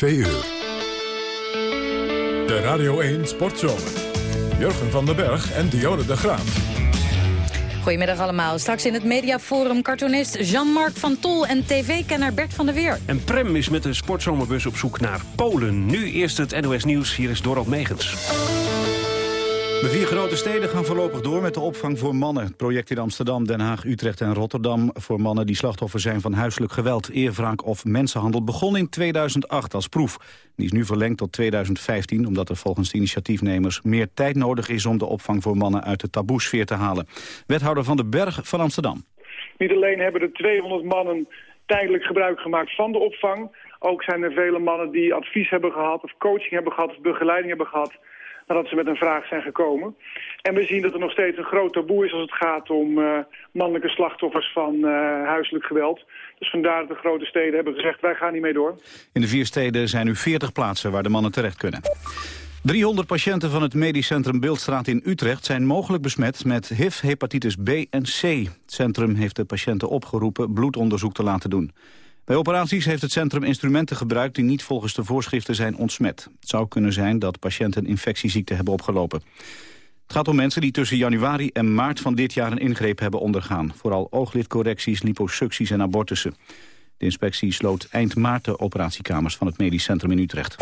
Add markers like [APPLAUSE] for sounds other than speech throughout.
2 uur. De Radio 1 Sportzomer. Jurgen van den Berg en Dionne de Graaf. Goedemiddag allemaal. Straks in het mediaforum cartoonist Jean-Marc van Tol en tv-kenner Bert van der Weer. En Prem is met de sportzomerbus op zoek naar Polen. Nu eerst het NOS Nieuws. Hier is Dorot Megens. De vier grote steden gaan voorlopig door met de opvang voor mannen. Het project in Amsterdam, Den Haag, Utrecht en Rotterdam... voor mannen die slachtoffer zijn van huiselijk geweld, eerwraak of mensenhandel... begon in 2008 als proef. Die is nu verlengd tot 2015, omdat er volgens de initiatiefnemers... meer tijd nodig is om de opvang voor mannen uit de taboesfeer te halen. Wethouder Van den Berg van Amsterdam. Niet alleen hebben de 200 mannen tijdelijk gebruik gemaakt van de opvang... ook zijn er vele mannen die advies hebben gehad of coaching hebben gehad... of begeleiding hebben gehad nadat ze met een vraag zijn gekomen. En we zien dat er nog steeds een groot taboe is als het gaat om uh, mannelijke slachtoffers van uh, huiselijk geweld. Dus vandaar dat de grote steden hebben gezegd, wij gaan niet mee door. In de vier steden zijn nu 40 plaatsen waar de mannen terecht kunnen. 300 patiënten van het medisch centrum Beeldstraat in Utrecht zijn mogelijk besmet met HIV, hepatitis B en C. Het centrum heeft de patiënten opgeroepen bloedonderzoek te laten doen. Bij operaties heeft het centrum instrumenten gebruikt die niet volgens de voorschriften zijn ontsmet. Het zou kunnen zijn dat patiënten infectieziekte hebben opgelopen. Het gaat om mensen die tussen januari en maart van dit jaar een ingreep hebben ondergaan. Vooral ooglidcorrecties, liposucties en abortussen. De inspectie sloot eind maart de operatiekamers van het medisch centrum in Utrecht.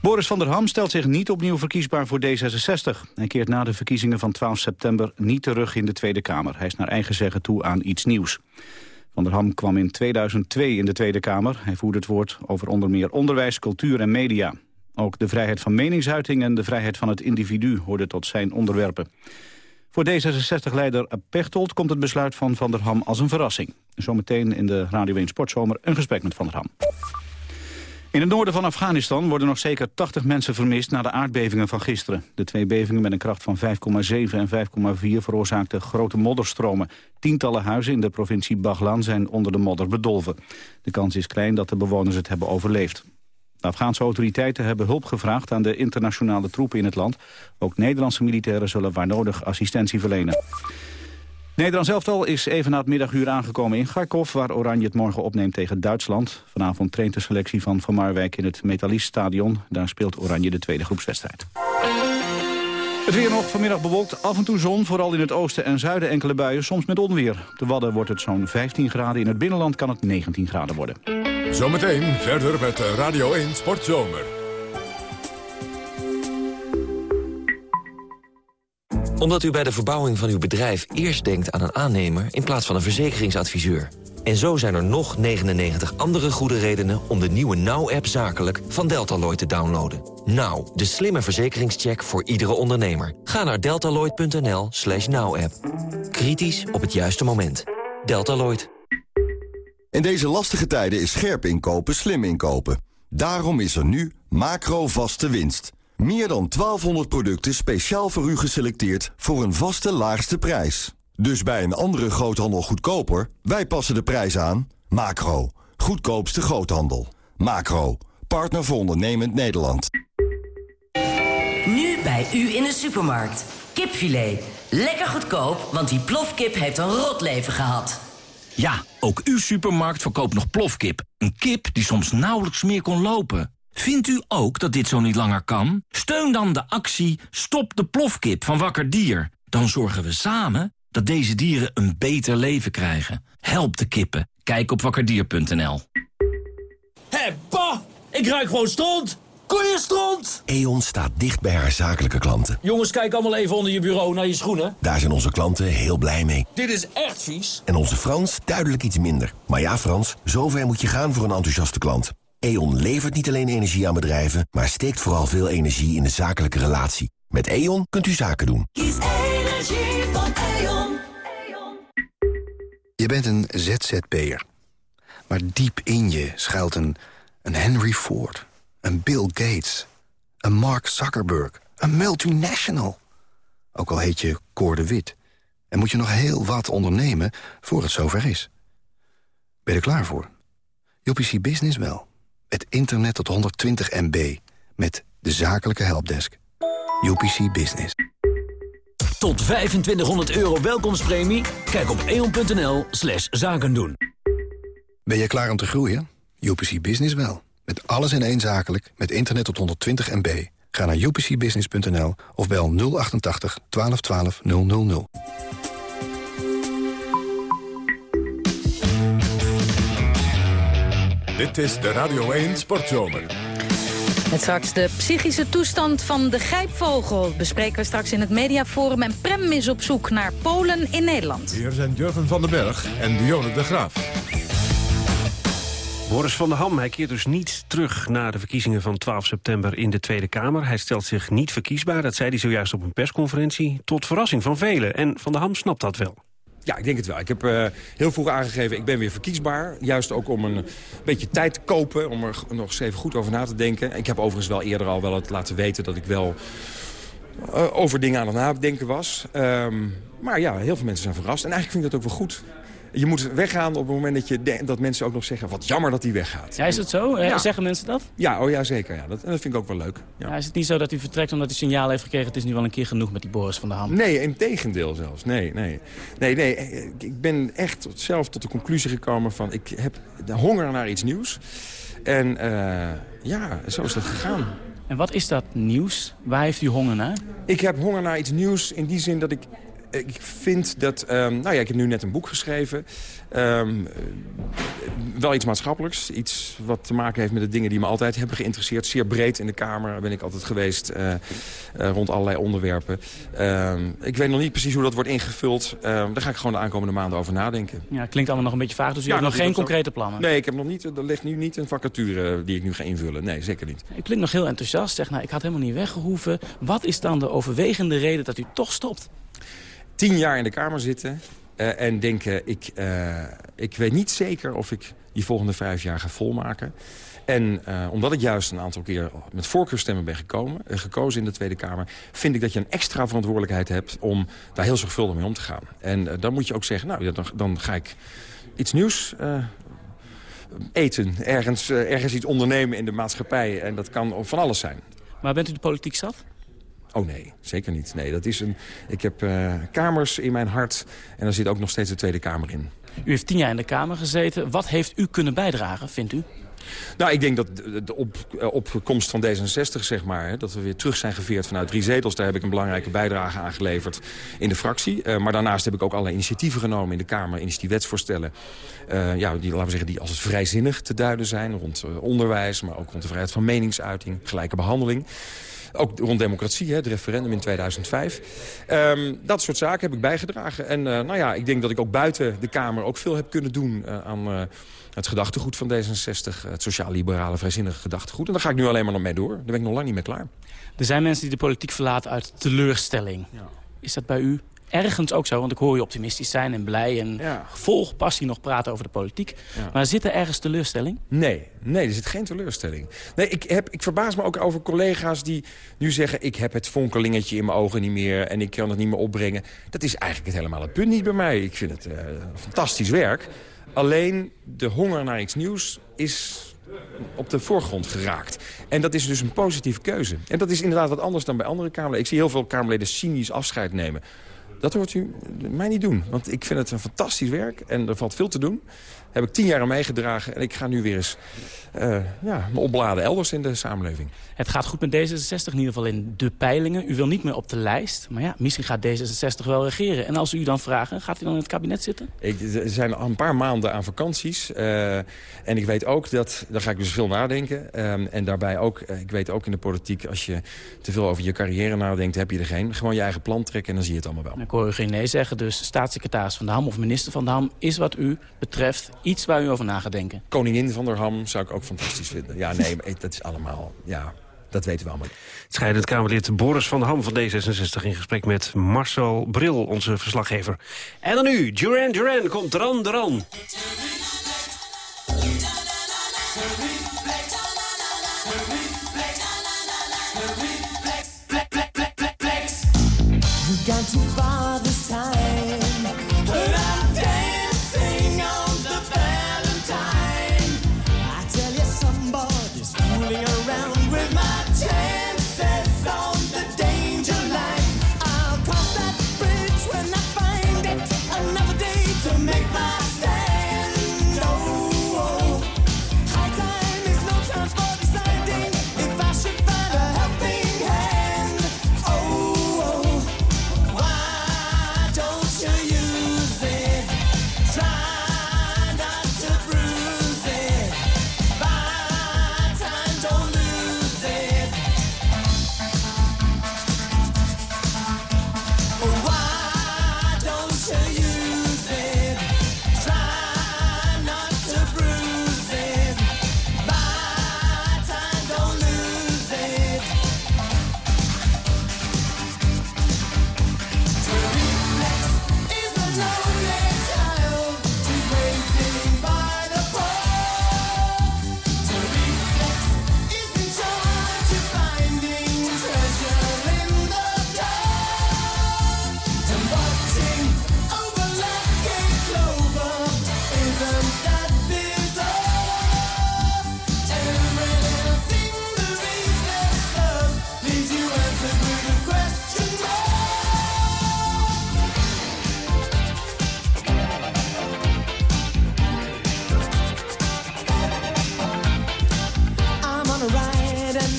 Boris van der Ham stelt zich niet opnieuw verkiesbaar voor D66. Hij keert na de verkiezingen van 12 september niet terug in de Tweede Kamer. Hij is naar eigen zeggen toe aan iets nieuws. Van der Ham kwam in 2002 in de Tweede Kamer. Hij voerde het woord over onder meer onderwijs, cultuur en media. Ook de vrijheid van meningsuiting en de vrijheid van het individu hoorden tot zijn onderwerpen. Voor D66-leider Pechtold komt het besluit van Van der Ham als een verrassing. Zometeen in de Radio 1 Sportzomer een gesprek met Van der Ham. In het noorden van Afghanistan worden nog zeker 80 mensen vermist na de aardbevingen van gisteren. De twee bevingen met een kracht van 5,7 en 5,4 veroorzaakten grote modderstromen. Tientallen huizen in de provincie Baghlan zijn onder de modder bedolven. De kans is klein dat de bewoners het hebben overleefd. De Afghaanse autoriteiten hebben hulp gevraagd aan de internationale troepen in het land. Ook Nederlandse militairen zullen waar nodig assistentie verlenen. Nederlands elftal is even na het middaguur aangekomen in Kharkov... waar Oranje het morgen opneemt tegen Duitsland. Vanavond traint de selectie van Van Marwijk in het Metallist-stadion. Daar speelt Oranje de tweede groepswedstrijd. Het weer nog vanmiddag bewolkt, af en toe zon, vooral in het oosten en zuiden enkele buien, soms met onweer. De Wadden wordt het zo'n 15 graden, in het binnenland kan het 19 graden worden. Zometeen verder met Radio 1 Sportzomer. Omdat u bij de verbouwing van uw bedrijf eerst denkt aan een aannemer... in plaats van een verzekeringsadviseur. En zo zijn er nog 99 andere goede redenen... om de nieuwe Now-app zakelijk van Deltaloid te downloaden. Now, de slimme verzekeringscheck voor iedere ondernemer. Ga naar deltaloid.nl slash now-app. Kritisch op het juiste moment. Deltaloid. In deze lastige tijden is scherp inkopen slim inkopen. Daarom is er nu macro vaste winst. Meer dan 1200 producten speciaal voor u geselecteerd voor een vaste laagste prijs. Dus bij een andere groothandel goedkoper, wij passen de prijs aan. Macro, goedkoopste groothandel. Macro, partner voor ondernemend Nederland. Nu bij u in de supermarkt. Kipfilet. Lekker goedkoop, want die plofkip heeft een rot leven gehad. Ja, ook uw supermarkt verkoopt nog plofkip. Een kip die soms nauwelijks meer kon lopen. Vindt u ook dat dit zo niet langer kan? Steun dan de actie Stop de plofkip van Wakker Dier. Dan zorgen we samen dat deze dieren een beter leven krijgen. Help de kippen. Kijk op wakkerdier.nl. Hé, hey, pa! Ik ruik gewoon stront! Koeienstront! E.ON staat dicht bij haar zakelijke klanten. Jongens, kijk allemaal even onder je bureau naar je schoenen. Daar zijn onze klanten heel blij mee. Dit is echt vies. En onze Frans duidelijk iets minder. Maar ja, Frans, zover moet je gaan voor een enthousiaste klant. E.ON levert niet alleen energie aan bedrijven, maar steekt vooral veel energie in de zakelijke relatie. Met E.ON kunt u zaken doen. Kies energie van E.ON. Je bent een ZZP'er. Maar diep in je schuilt een, een Henry Ford, een Bill Gates, een Mark Zuckerberg, een multinational. Ook al heet je Cor de Wit. En moet je nog heel wat ondernemen voor het zover is. Ben je er klaar voor? JPC Business wel. Het internet tot 120 MB. Met de zakelijke helpdesk. UPC Business. Tot 2500 euro welkomstpremie? Kijk op eon.nl slash zaken doen. Ben je klaar om te groeien? UPC Business wel. Met alles in één zakelijk, met internet tot 120 MB. Ga naar upcbusiness.nl of bel 088 1212 000. Dit is de Radio 1 Sportzomer. Met straks de psychische toestand van de grijpvogel... bespreken we straks in het mediaforum... en Prem is op zoek naar Polen in Nederland. Hier zijn Jurgen van den Berg en Dionne de Graaf. Boris van der Ham hij keert dus niet terug na de verkiezingen van 12 september in de Tweede Kamer. Hij stelt zich niet verkiesbaar, dat zei hij zojuist op een persconferentie, tot verrassing van velen. En Van der Ham snapt dat wel. Ja, ik denk het wel. Ik heb uh, heel vroeg aangegeven, ik ben weer verkiesbaar. Juist ook om een beetje tijd te kopen, om er nog eens even goed over na te denken. Ik heb overigens wel eerder al wel het laten weten dat ik wel uh, over dingen aan het nadenken was. Um, maar ja, heel veel mensen zijn verrast. En eigenlijk vind ik dat ook wel goed. Je moet weggaan op het moment dat, je dat mensen ook nog zeggen... wat jammer dat hij weggaat. Ja, is het zo? Ja. Zeggen mensen dat? Ja, oh ja zeker. Ja. Dat, en dat vind ik ook wel leuk. Ja. Ja, is het niet zo dat u vertrekt omdat u signaal heeft gekregen... het is nu wel een keer genoeg met die Boris van der Ham? Nee, in tegendeel zelfs. Nee, nee. nee, nee. Ik ben echt zelf tot de conclusie gekomen van... ik heb de honger naar iets nieuws. En uh, ja, zo is dat gegaan. En wat is dat nieuws? Waar heeft u honger naar? Ik heb honger naar iets nieuws in die zin dat ik ik vind dat... Um, nou ja, ik heb nu net een boek geschreven. Um, wel iets maatschappelijks. Iets wat te maken heeft met de dingen die me altijd hebben geïnteresseerd. Zeer breed in de Kamer ben ik altijd geweest. Uh, uh, rond allerlei onderwerpen. Um, ik weet nog niet precies hoe dat wordt ingevuld. daar ga ik gewoon de aankomende maanden over nadenken. Ja, klinkt allemaal nog een beetje vaag. Dus u ja, hebt nog geen concrete plannen? Nee, ik heb nog niet, er ligt nu niet een vacature die ik nu ga invullen. Nee, zeker niet. U klinkt nog heel enthousiast. Zeg, nou, ik had helemaal niet weggehoeven. Wat is dan de overwegende reden dat u toch stopt? Tien jaar in de Kamer zitten uh, en denken... Ik, uh, ik weet niet zeker of ik die volgende vijf jaar ga volmaken. En uh, omdat ik juist een aantal keer met voorkeurstemmen ben gekomen, gekozen in de Tweede Kamer... vind ik dat je een extra verantwoordelijkheid hebt om daar heel zorgvuldig mee om te gaan. En dan moet je ook zeggen, nou, dan, dan ga ik iets nieuws eten. Ergens, ergens iets ondernemen in de maatschappij. En dat kan van alles zijn. Maar bent u de politiek zat? Oh nee, zeker niet. Nee, dat is een, ik heb uh, kamers in mijn hart en daar zit ook nog steeds de Tweede Kamer in. U heeft tien jaar in de Kamer gezeten. Wat heeft u kunnen bijdragen, vindt u? Nou, ik denk dat de op, opkomst van D66, zeg maar... dat we weer terug zijn geveerd vanuit drie zetels... daar heb ik een belangrijke bijdrage aan geleverd in de fractie. Uh, maar daarnaast heb ik ook allerlei initiatieven genomen in de Kamer... initiatiefwetsvoorstellen, uh, ja, die, laten we zeggen, die als het vrijzinnig te duiden zijn... rond onderwijs, maar ook rond de vrijheid van meningsuiting... gelijke behandeling. Ook rond democratie, hè, het referendum in 2005. Um, dat soort zaken heb ik bijgedragen. En uh, nou ja, ik denk dat ik ook buiten de Kamer ook veel heb kunnen doen uh, aan... Uh, het gedachtegoed van D66, het sociaal-liberale vrijzinnige gedachtegoed. En daar ga ik nu alleen maar nog mee door. Daar ben ik nog lang niet mee klaar. Er zijn mensen die de politiek verlaten uit teleurstelling. Ja. Is dat bij u ergens ook zo, want ik hoor je optimistisch zijn en blij... en ja. vol passie nog praten over de politiek. Ja. Maar zit er ergens teleurstelling? Nee, nee, er zit geen teleurstelling. Nee, ik, heb, ik verbaas me ook over collega's die nu zeggen... ik heb het fonkelingetje in mijn ogen niet meer en ik kan het niet meer opbrengen. Dat is eigenlijk het helemaal het punt niet bij mij. Ik vind het uh, fantastisch werk. Alleen de honger naar iets nieuws is op de voorgrond geraakt. En dat is dus een positieve keuze. En dat is inderdaad wat anders dan bij andere Kamerleden. Ik zie heel veel Kamerleden cynisch afscheid nemen. Dat hoort u mij niet doen. Want ik vind het een fantastisch werk en er valt veel te doen. Heb ik tien jaar aan meegedragen en ik ga nu weer eens uh, ja, me opladen elders in de samenleving. Het gaat goed met D66, in ieder geval in de peilingen. U wil niet meer op de lijst, maar ja, misschien gaat D66 wel regeren. En als u dan vragen, gaat u dan in het kabinet zitten? Ik, er zijn al een paar maanden aan vakanties. Uh, en ik weet ook dat, daar ga ik dus veel nadenken. Um, en daarbij ook, ik weet ook in de politiek, als je te veel over je carrière nadenkt, heb je er geen. Gewoon je eigen plan trekken en dan zie je het allemaal wel. Ik hoor u geen nee zeggen, dus staatssecretaris Van de Ham of minister Van de Ham is wat u betreft iets waar u over na gaat denken. Koningin Van der Ham zou ik ook fantastisch vinden. Ja, nee, dat is allemaal... Ja, dat weten we allemaal. Het Kamerlid Boris van der Ham van D66... in gesprek met Marcel Bril, onze verslaggever. En dan nu, Duran Duran komt Dran Dran. Got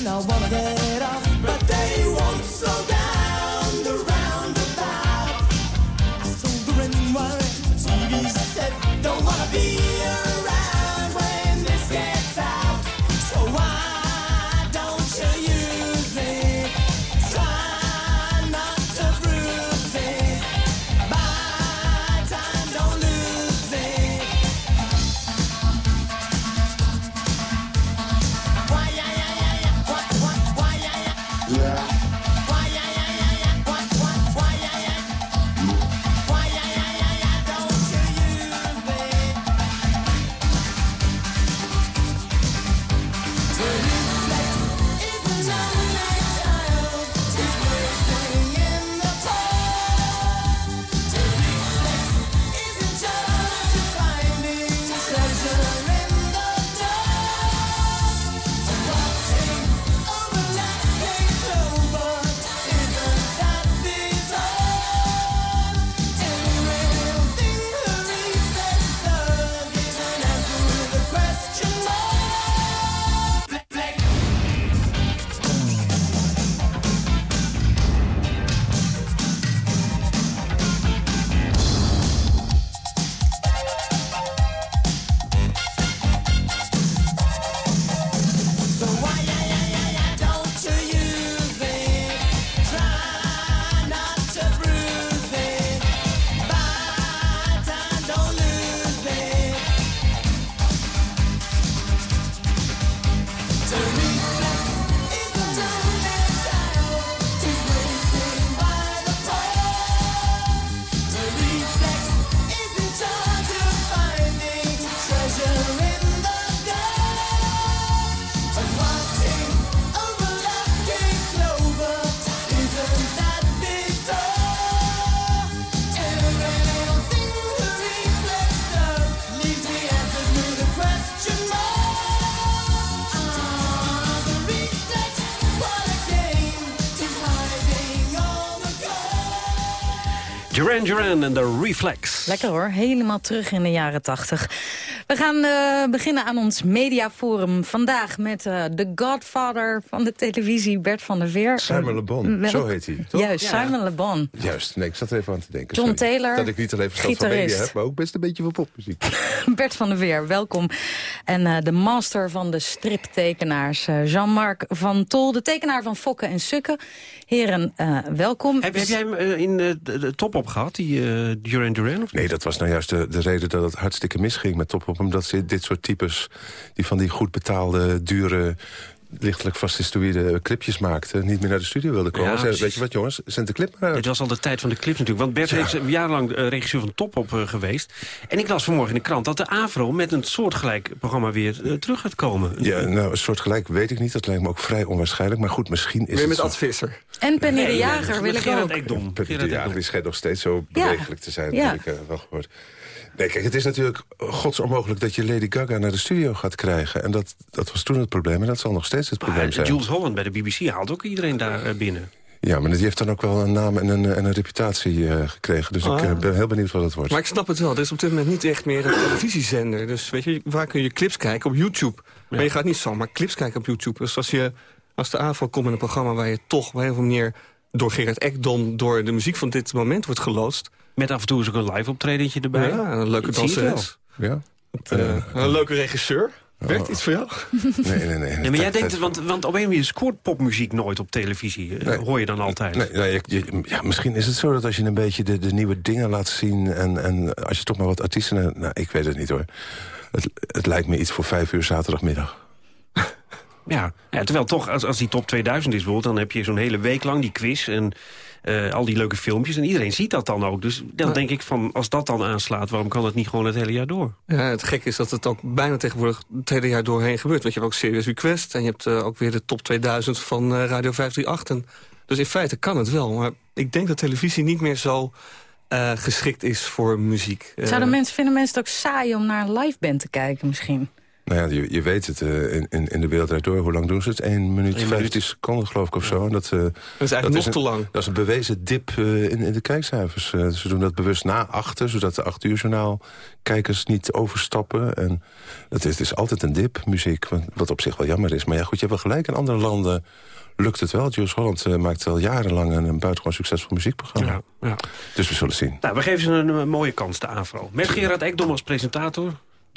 Nou and I. Duran en de Reflex. Lekker hoor, helemaal terug in de jaren tachtig. We gaan eh, beginnen aan ons mediaforum. Vandaag met eh, de godfather van de televisie, Bert van der Veer. Simon Le Bon, Welk- zo heet hij. toch? Juist, Simon Le Bon. Juist, nee, ik zat er even aan te denken. John sorry. Taylor, Dat ik niet alleen verstand van gitarist. media heb, maar ook best een beetje van popmuziek. [LAUGHS] Bert van der Veer, welkom. En eh, de master van de striptekenaars, Jean-Marc van Tol. De tekenaar van Fokken en Sukken. Heren, eh, welkom. Heb, heb jij hem in de, de top op gehad, die eh, Duran Duran? Nee, dat was nou juist de, de reden dat het hartstikke misging met Top Op. Omdat ze dit soort types, die van die goed betaalde, dure lichtelijk fascistoïde clipjes maakten... niet meer naar de studio wilden komen. Ja, weet je wat jongens, zend de clip maar uit. Het was al de tijd van de clips natuurlijk. Want Bert is jarenlang eh, regisseur van Top op eh, geweest. En ik las vanmorgen in de krant dat de AVRO met een soortgelijk programma weer eh, terug gaat komen. Ja, nou, een soort gelijk weet ik niet. Dat lijkt me ook vrij onwaarschijnlijk. Maar goed, misschien is Weer het met zo. Ad Visser. En Penny de Jager nee, wil ik Gerard ook. Ekdom. Peppy de Jager die schijnt nog steeds zo Ja. bewegelijk te zijn. Ja. heb ik wel gehoord. Nee, kijk, het is natuurlijk gods onmogelijk dat je Lady Gaga naar de studio gaat krijgen. En dat, dat was toen het probleem en dat zal nog steeds het probleem Maar zijn. Jules Holland bij de BBC haalt ook iedereen daar eh, binnen. Ja, maar die heeft dan ook wel een naam en een, en een reputatie eh, gekregen. Dus ik Ah. eh, ben heel benieuwd wat het wordt. Maar ik snap het wel. Er is op dit moment niet echt meer een televisiezender. Dus weet je, waar kun je clips kijken? Op YouTube. Maar je gaat niet zomaar clips kijken op YouTube. Dus als, je, als de AVO komt met een programma waar je toch op een of andere manier... door Gerard Ekdom, door de muziek van dit moment wordt geloodst... Met af en toe is ook een live optredentje erbij. Ja, een leuke danseres. Ja? Eh, een leuke regisseur. Werkt iets voor jou? Nee, nee, nee. [LAUGHS] Nee, maar jij denkt, want, want op een manier scoort popmuziek nooit op televisie. eh, hoor je dan altijd. Nee, nee, je- je- ja, misschien is het zo dat als je een beetje de, de nieuwe dingen laat zien... En, en als je toch maar wat artiesten... Nou, ik weet het niet hoor. Het, het lijkt me iets voor vijf uur zaterdagmiddag. Ja, ja terwijl toch, als, als die top 2000 is bijvoorbeeld... dan heb je zo'n hele week lang die quiz en eh, al die leuke filmpjes. En iedereen ziet dat dan ook. Dus dan Maar- denk ik van, als dat dan aanslaat... waarom kan het niet gewoon het hele jaar door? Ja, het gekke is dat het ook bijna tegenwoordig het hele jaar doorheen gebeurt. Want je hebt ook Serious Request en je hebt eh, ook weer de top 2000 van eh, Radio 538. En, dus in feite kan het wel. Maar ik denk dat televisie niet meer zo eh, geschikt is voor muziek. Zouden mensen, vinden mensen het ook saai om naar een live band te kijken misschien? Nou ja, je, je weet het, eh, in, in, in de wereld door. Hoe lang doen ze het? 1 minuut, Eén 15 seconden geloof ik of zo. En Dat, eh, dat eigenlijk nog een- te lang. Dat is een bewezen dip eh, in, in de kijkcijfers. Ze doen dat bewust na achter, zodat de 8 uur journaal kijkers niet overstappen. En het is, het is altijd een dip, muziek, wat, op zich wel jammer is. Maar ja, goed, je hebt wel gelijk. In andere landen lukt het wel. Jules Holland maakt al jarenlang een, een buitengewoon succesvol muziekprogramma. Ja, ja. Dus we zullen zien. Nou, we geven ze een, mooie kans, de AVRO. Met Gerard Ekdom als presentator.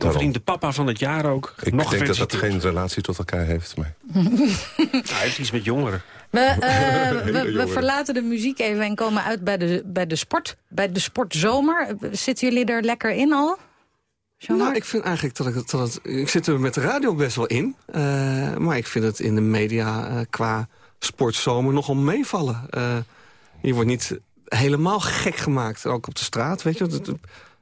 Vriend de papa van het jaar ook. Ik Nog denk dat dat geen relatie tot elkaar heeft. Maar... [LAUGHS] Hij heeft iets met jongeren. We, [LAUGHS] eh, we, verlaten de muziek even en komen uit bij de, bij de sport. Bij de sportzomer. Zitten jullie er lekker in al? Nou, ik vind eigenlijk dat ik het... Dat het ik zit er met de radio best wel in. eh, maar ik vind het in de media eh, qua sportzomer nogal meevallen. Eh, je wordt niet helemaal gek gemaakt. Ook op de straat, weet je. Dat-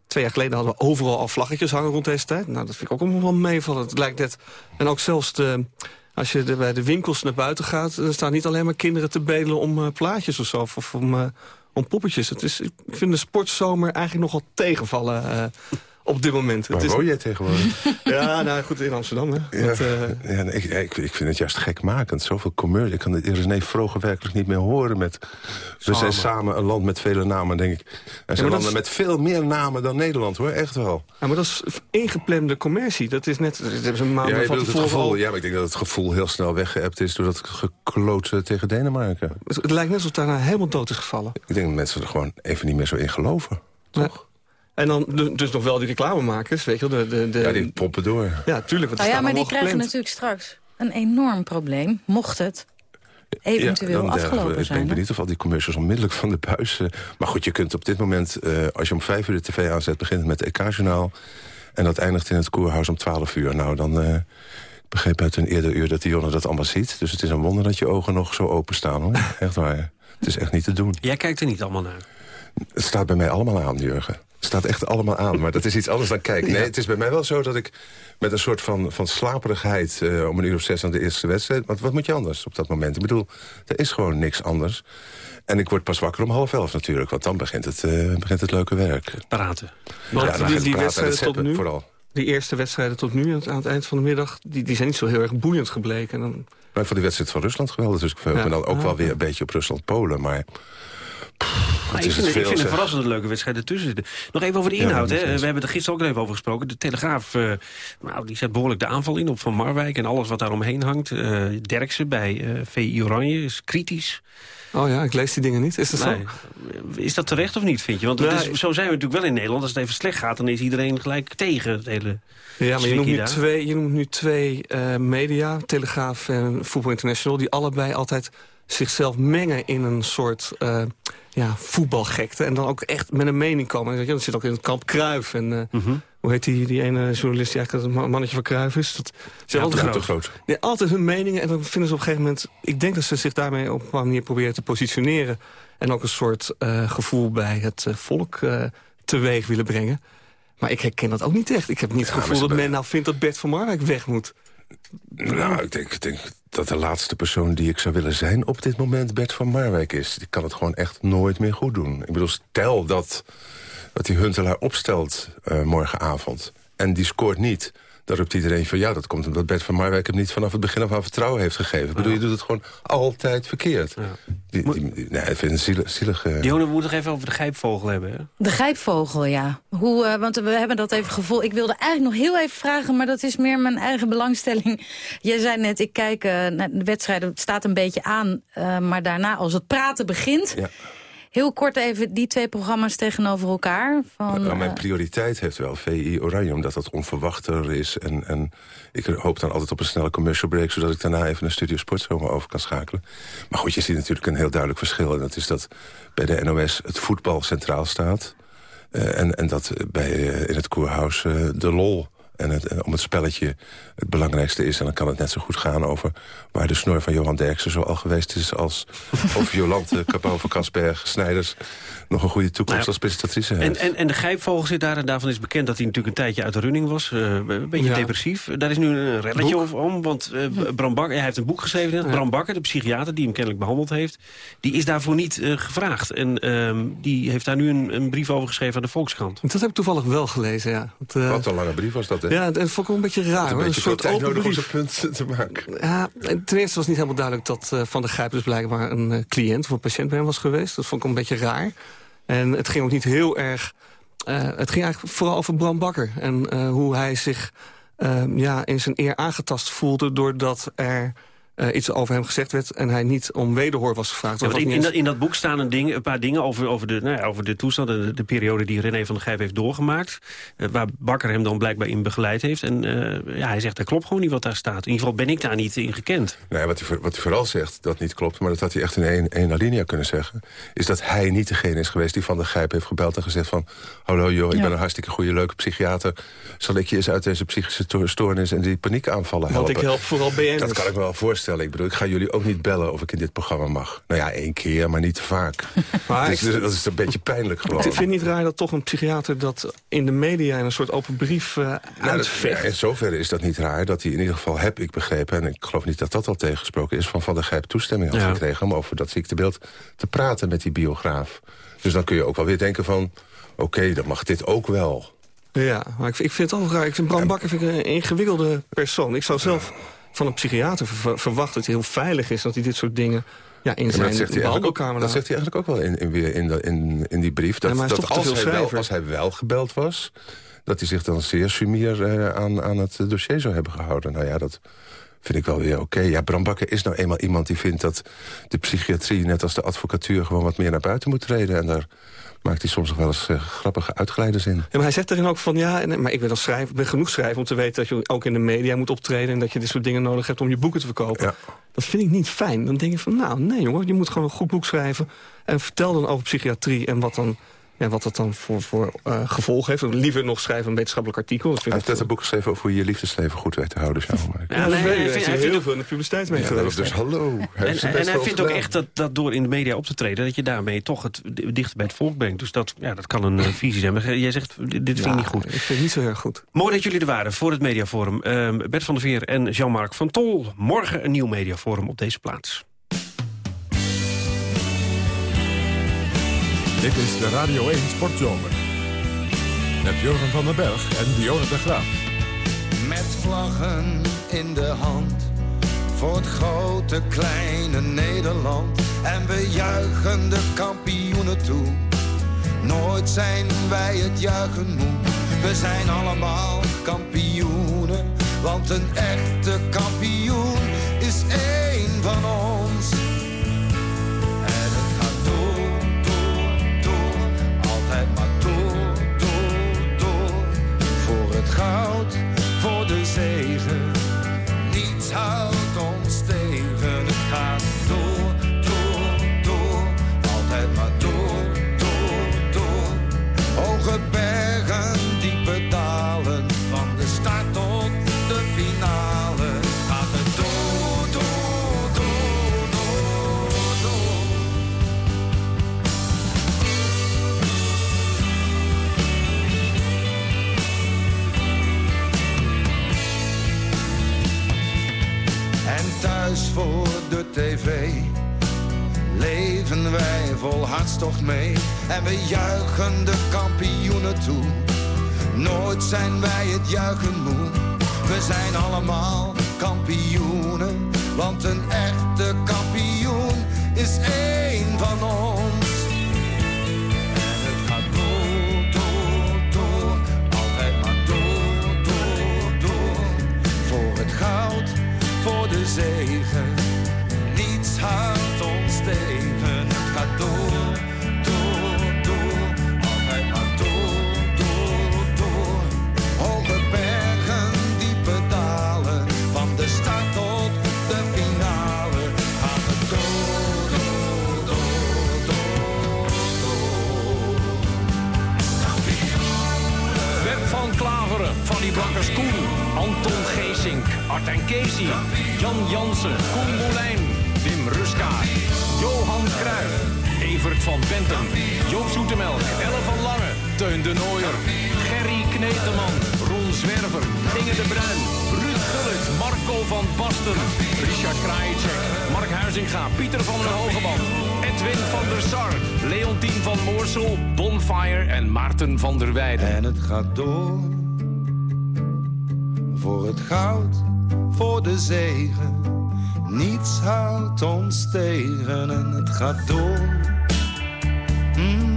Twee jaar geleden hadden we overal al vlaggetjes hangen rond deze tijd. Nou, dat vind ik ook allemaal wel meevallen. Het lijkt net... En ook zelfs de, als je bij de winkels naar buiten gaat... dan staan niet alleen maar kinderen te bedelen om eh, plaatjes of zo. Of, of om, eh, om poppetjes. Het is, ik vind de sportzomer eigenlijk nogal tegenvallen eh, op dit moment. Waar het is, woon jij tegenwoordig? [LAUGHS] ja, nou goed, in Amsterdam, hè. Ja, Dat, eh, ja, nee, ik, ik, ik vind het juist gekmakend. Zoveel commercie. Ik kan de René Vroger werkelijk niet meer horen met... We zijn samen een land met vele namen, denk ik. Er zijn landen is- met veel meer namen dan Nederland, hoor. Echt wel. ja, maar dat is ingeplemde commercie. Dat is net... Dat ze een maand Ja, van het gevoel. al- Ja, maar ik denk dat het gevoel heel snel weggeëpt is... door dat gekloot eh, tegen Denemarken. Het, het lijkt net alsof daarna helemaal dood is gevallen. Ik denk dat mensen er gewoon even niet meer zo in geloven. Toch? En dan du- dus nog wel die reclamemakers, weet je wel. De, de, de, Ja, die poppen door. Ja, tuurlijk. want Nou ja, staan maar die krijgen gepland. natuurlijk straks een enorm probleem. Mocht het eventueel dan, eh, afgelopen Ik ben zijn. benieuwd of al die commercials onmiddellijk van de buis... eh, maar goed, je kunt op dit moment, eh, als je om vijf uur de tv aanzet... begint het met het EK-journaal en dat eindigt in het koerhuis om twaalf uur. Nou, dan... eh, ik begreep uit een eerder uur dat Dionne dat allemaal ziet. Dus het is een wonder dat je ogen nog zo openstaan. Hoor. [LAUGHS] Echt waar. Het is echt niet te doen. Jij kijkt er niet allemaal naar. Het staat bij mij allemaal aan, Jurgen. Het staat echt allemaal aan, maar dat is iets anders dan kijken. Nee, het is bij mij wel zo dat ik met een soort van, van slaperigheid... eh, om een uur of zes aan de eerste wedstrijd... Want wat moet je anders op dat moment? Ik bedoel, er is gewoon niks anders. En ik word pas wakker om half elf natuurlijk. Want dan begint het, eh, begint het leuke werk. Praten. Want Ja, die, die wedstrijden tot nu, vooral. die eerste wedstrijden tot nu, aan het- aan het eind van de middag... die, die zijn niet zo heel erg boeiend gebleken. En dan, Maar ik vond die wedstrijd van Rusland geweldig. Dus ik Ja. me dan ook Ah, wel weer een beetje op Rusland-Polen. Maar Het ik vind, het ik vind een zeg. verrassende leuke wedstrijd ertussen zitten. Nog even over de inhoud. hè. We hebben er gisteren ook even over gesproken. De Telegraaf eh, nou, die zet behoorlijk de aanval in op Van Marwijk... en alles wat daar omheen hangt. Eh Derksen bij eh VI Oranje is kritisch. oh ja, ik lees die dingen niet. Is dat Nee. zo? Is dat terecht of niet, vind je? Want het is, zo zijn we natuurlijk wel in Nederland. Als het even slecht gaat, dan is iedereen gelijk tegen het hele Ja, maar je noemt nu twee, je noemt nu twee media, Telegraaf en Voetbal International... die allebei altijd zichzelf mengen in een soort eh, ja, voetbalgekte. En dan ook echt met een mening komen. Je, Dat zit ook in het kamp Kruif. En eh, Mhm. hoe heet die, die ene journalist die eigenlijk ma- mannetje van Kruif is? Dat, ze Ja, altijd, groot. te groot. Ja, altijd hun meningen. En dan vinden ze op een gegeven moment... Ik denk dat ze zich daarmee op een manier proberen te positioneren. En ook een soort eh, gevoel bij het volk teweeg willen brengen. Maar ik herken dat ook niet echt. Ik heb niet het Ja, gevoel dat men nou vindt dat Bert van Marwijk weg moet. Nou, ik denk, ik denk dat de laatste persoon die ik zou willen zijn op dit moment Bert van Marwijk is. Die kan het gewoon echt nooit meer goed doen. Ik bedoel, stel dat, dat die Huntelaar opstelt eh, morgenavond en die scoort niet... Dan roept iedereen van ja, dat komt omdat Bert van Marwijk hem niet vanaf het begin af aan vertrouwen heeft gegeven. Ik bedoel, je doet het gewoon altijd verkeerd. Die, die, die- nee, ik vind het een zielig, zielige... Dionne, we moeten nog even over de grijpvogel hebben. Hè? De grijpvogel, ja. Hoe, eh, want we hebben dat even gevoeld. Ik wilde eigenlijk nog heel even vragen, maar dat is meer mijn eigen belangstelling. [LAUGHS] Jij zei net, ik kijk eh, naar de wedstrijden, het staat een beetje aan. eh, maar daarna, als het praten begint... Ja. Heel kort even die twee programma's tegenover elkaar. Van, Nou, mijn eh, prioriteit heeft wel VI Oranje, omdat dat onverwachter is. En, en ik hoop dan altijd op een snelle commercial break... zodat ik daarna even een Studio Sport zomaar over kan schakelen. Maar goed, je ziet natuurlijk een heel duidelijk verschil. En dat is dat bij de NOS het voetbal centraal staat. eh, en, en dat bij, eh, in het Koerhuis de lol... En het, eh, om het spelletje het belangrijkste is. En dan kan het net zo goed gaan over waar de snor van Johan Derksen zo al geweest is... als of Jolante Cabau van Kasberg, Snijders... nog een goede toekomst Ja. als presentatrice En, heeft. en, en de grijpvogel zit daar. En daarvan is bekend dat hij natuurlijk een tijdje uit de running was. eh, een beetje Ja. depressief. Daar is nu een relletje over om. Want eh, Bram Bakker, hij heeft een boek geschreven. Ja. Bram Bakker, de psychiater die hem kennelijk behandeld heeft... die is daarvoor niet eh, gevraagd. En ehm, die heeft daar nu een, een brief over geschreven aan de Volkskrant. Dat heb ik toevallig wel gelezen, ja. Want, Wat een lange brief was dat, hè? Ja, dat vond ik wel een beetje raar. Een beetje een soort open om brief. zo'n punt te maken. Ja, en ten eerste was niet helemaal duidelijk dat eh, Van der Grijp dus blijkbaar een eh, cliënt of een patiënt bij hem was geweest. Dat vond ik een beetje raar. En het ging ook niet heel erg... eh, het ging eigenlijk vooral over Bram Bakker. En eh, hoe hij zich eh, ja, in zijn eer aangetast voelde... doordat er eh, iets over hem gezegd werd... en hij niet om wederhoor was gevraagd. Ja, was in, dat, in dat boek staan een, ding, een paar dingen over, over, de, nou ja, over de toestand... en de, de periode die René van der Gijp heeft doorgemaakt. eh, waar Bakker hem dan blijkbaar in begeleid heeft. En eh, ja, hij zegt, dat klopt gewoon niet wat daar staat. In ieder geval ben ik daar niet in gekend. Nee, wat hij, wat hij vooral zegt, dat niet klopt... maar dat had hij echt in één, één alinea kunnen zeggen... is dat hij niet degene is geweest die Van der Gijp heeft gebeld en gezegd van... hallo joh, ik Ja. ben een hartstikke goede, leuke psychiater. Zal ik je eens uit deze psychische to- stoornis en die paniekaanvallen helpen? Want ik help vooral BN'ers. Dat kan ik me wel voorstellen. Ik bedoel, ik ga jullie ook niet bellen of ik in dit programma mag. Nou ja, één keer, maar niet te vaak. [LAUGHS] Maar Dus dat is een beetje pijnlijk gewoon. Ik vind het niet raar dat toch een psychiater dat in de media... in een soort open brief eh Nou, dat- uitvecht. ja, in zoverre is dat niet raar. Dat hij in ieder geval, heb ik begrepen... en ik geloof niet dat dat al tegengesproken is... van Van der Gijp toestemming had Ja. gekregen... om over dat ziektebeeld te praten met die biograaf. Dus dan kun je ook wel weer denken van... oké, dan mag dit ook wel. Ja, maar ik, ik vind het ook raar. Ik vind Bram Bakker vind ik een ingewikkelde persoon. Ik zou zelf van een psychiater ver- verwachten dat hij heel veilig is... dat hij dit soort dingen ja, in zijn dat zegt, hij eigenlijk ook, behandelkamer dat zegt hij eigenlijk ook wel in, in, weer in, de- in, in die brief. Dat, Ja, dat als, hij wel, als hij wel gebeld was... dat hij zich dan zeer sumier eh, aan, aan het dossier zou hebben gehouden. Nou ja, dat vind ik wel weer oké. Ja, Bram Bakker is nou eenmaal iemand die vindt dat de psychiatrie... net als de advocatuur gewoon wat meer naar buiten moet treden. En daar maakt hij soms nog wel eens eh, grappige uitglijders in. Ja, maar hij zegt erin ook van, ja, maar ik ben, ben genoeg schrijver om te weten... dat je ook in de media moet optreden... en dat je dit soort dingen nodig hebt om je boeken te verkopen. Dat vind ik niet fijn. Dan denk ik van, nou, nee jongen, je moet gewoon een goed boek schrijven... en vertel dan over psychiatrie en wat dan... Ja, wat dat dan voor, voor eh, gevolg heeft. Liever nog schrijven een wetenschappelijk artikel. Dat Hij heeft net een boek geschreven over hoe je je liefdesleven goed weet te houden. Ja, dat nee, hij is heel vindt- veel in de publiciteit mee Ja, geweest. dus hallo. Hij En, heeft en hij vindt ook echt dat, dat door in de media op te treden... dat je daarmee toch het dichter bij het volk brengt. Dus dat, ja, dat kan een eh, visie zijn. Maar jij zegt, dit dit vind ik niet goed. Ik vind het niet zo heel goed. Mooi dat jullie er waren voor het Mediaforum. Ehm Bert van der Veer en Jean-Marc van Tol. Morgen een nieuw Mediaforum op deze plaats. Dit is de Radio 1 Sportzomer. Met Jurgen van den Berg en Dionne de Graaf. Met vlaggen in de hand voor het grote kleine Nederland. En we juichen de kampioenen toe. Nooit zijn wij het juichen moe. We zijn allemaal kampioenen. Want een echte kampioen is één van ons. Goud, voor de zegen. Niets houdt tv leven wij vol hartstocht mee. En we juichen de kampioenen toe. Nooit zijn wij het juichen moe. We zijn allemaal kampioenen. Want een echte kampioen is één van ons. En het gaat door, door, door. Altijd maar door, door, door. Voor het goud, voor de zegen. Houdt ons tegen. Het gaat door, door, door. Altijd maar door, door, door. Hoge bergen, diepe dalen. Van de start tot de finale. Gaat het door, door, door, door, door. Web van Klaveren, Fanny Blankers-Koen, Anton Geesink, Art en Casey, Jan Jansen, Koen Evert van Bentum, Joop Zoetemelk, Elle van Lange, Teun de Nooier, Gerry Kneteman, Ron Zwerver, Inge de Bruin, Ruud Gullit, Marco van Basten, Richard Krajicek, Mark Huizinga, Pieter van den Hogeband, Edwin van der Sar, Leontien van Moorsel, Bonfire en Maarten van der Weijden. En het gaat door, voor het goud, voor de zegen. Niets houdt ons tegen en het gaat door. Mm,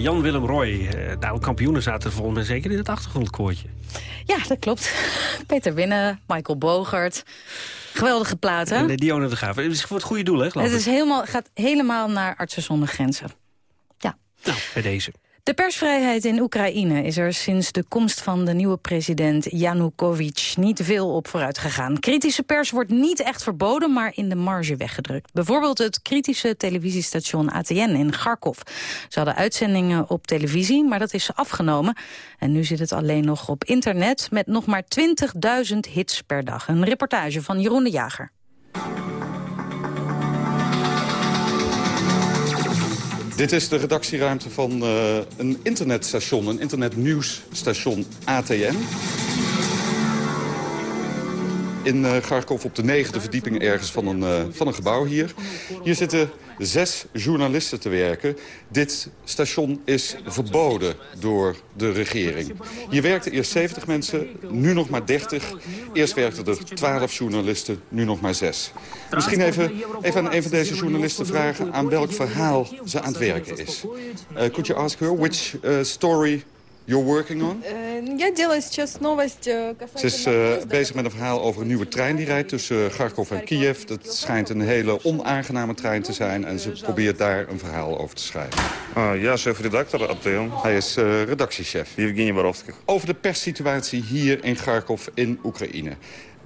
Jan-Willem Roy. Eh, nou, kampioenen zaten volgens mij zeker in het achtergrondkoortje. Ja, dat klopt. [LAUGHS] Peter Winnen, Michael Bogert. Geweldige plaat, hè? En eh, Dionne de Graaf. Het is voor het goede doel, hè, geloof Het is helemaal, gaat helemaal naar Artsen zonder Grenzen. Nou, bij deze. De persvrijheid in Oekraïne is er sinds de komst van de nieuwe president Yanukovych niet veel op vooruit gegaan. Kritische pers wordt niet echt verboden, maar in de marge weggedrukt. Bijvoorbeeld het kritische televisiestation ATN in Kharkov. Ze hadden uitzendingen op televisie, maar dat is afgenomen. En nu zit het alleen nog op internet met nog maar 20.000 hits per dag. Een reportage van Jeroen de Jager. Dit is de redactieruimte van eh, een internetstation, een internetnieuwsstation ATN. In eh Kharkov op de negende verdieping ergens van een, eh, van een gebouw hier. Hier zitten zes journalisten te werken. Dit station is verboden door de regering. Hier werkten eerst 70 mensen, nu nog maar 30. Eerst werkten er 12 journalisten, nu nog maar 6. Misschien even, even aan een van deze journalisten vragen... aan welk verhaal ze aan het werken is. Eh, could you ask her which eh, story you're working on? Э, Я делаю сейчас новость э, Ze is касательно... eh, bezig met een verhaal over een nieuwe trein die rijdt tussen eh, Kharkov en Kiev. Dat schijnt een hele onaangename trein te zijn en ze probeert daar een verhaal over te schrijven. Ja, chef-redacteur ATN. Hij is eh, redactiechef. Evgeny Borovskih. Over de perssituatie hier in Kharkov in Oekraïne.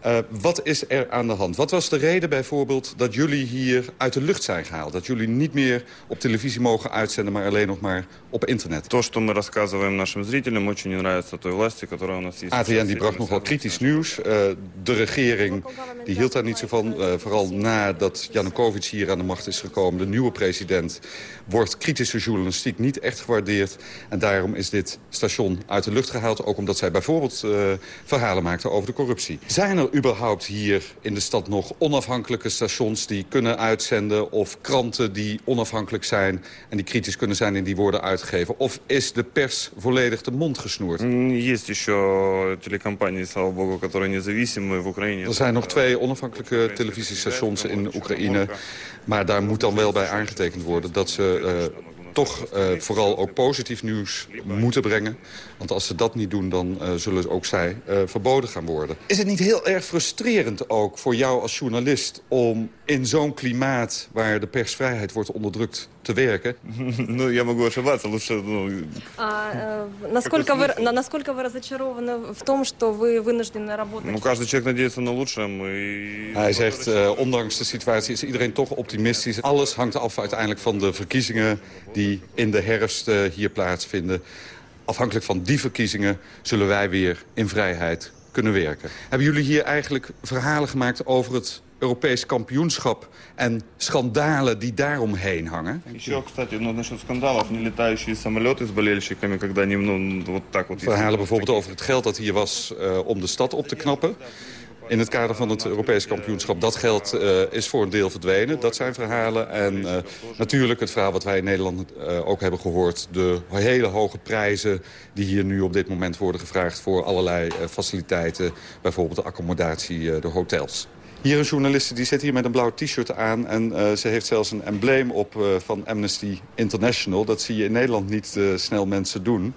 Eh, wat is er aan de hand? Wat was de reden bijvoorbeeld dat jullie hier uit de lucht zijn gehaald? Dat jullie niet meer op televisie mogen uitzenden, maar alleen nog maar op internet? То, что мы рассказываем нашим зрителям, очень не нравится той власти, которая у нас есть. ATN die bracht nog wel kritisch nieuws. Eh, de regering die hield daar niet zo van. Eh, vooral nadat Janukovic hier aan de macht is gekomen, de nieuwe president... wordt kritische journalistiek niet echt gewaardeerd. En daarom is dit station uit de lucht gehaald. Ook omdat zij bijvoorbeeld eh, verhalen maakten over de corruptie. Zijn er überhaupt hier in de stad nog onafhankelijke stations die kunnen uitzenden... of kranten die onafhankelijk zijn en die kritisch kunnen zijn in die worden uitgegeven? Of is de pers volledig de mond gesnoerd? Er zijn nog twee onafhankelijke televisiestations in Oekraïne... maar daar moet dan wel bij aangetekend worden dat ze e, toch eh, vooral ook positief nieuws moeten brengen. Want als ze dat niet doen, dan eh, zullen ook zij eh, verboden gaan worden. Is het niet heel erg frustrerend ook voor jou als journalist... om in zo'n klimaat waar de persvrijheid wordt onderdrukt te werken? [LAUGHS] Ну, я могу ошибаться, лучше... ну, А, э, насколько, вы, на- насколько вы разочарованы в том, что вы вынуждены работать? Ну, каждый человек надеется на лучшее. Мы... Hij zegt, eh, ondanks de situatie is iedereen toch optimistisch. Alles hangt af uiteindelijk van de verkiezingen die in de herfst eh, hier plaatsvinden. Afhankelijk van die verkiezingen zullen wij weer in vrijheid kunnen werken. Hebben jullie hier eigenlijk verhalen gemaakt over het Europees kampioenschap... en schandalen die daaromheen hangen? Еще, кстати, ну, насчет скандалов, не летающие самолеты с болельщиками, когда они, ну, вот так вот... Verhalen bijvoorbeeld over het geld dat hier was eh, om de stad op te knappen. In het kader van het Europees kampioenschap. Dat geld eh, is voor een deel verdwenen. Dat zijn verhalen. En eh, natuurlijk het verhaal wat wij in Nederland eh, ook hebben gehoord. De hele hoge prijzen die hier nu op dit moment worden gevraagd... voor allerlei faciliteiten. Bijvoorbeeld de accommodatie, de hotels. Hier een journaliste die zit hier met een blauw t-shirt aan... en ze heeft zelfs een embleem op van Amnesty International. Dat zie je in Nederland niet snel mensen doen.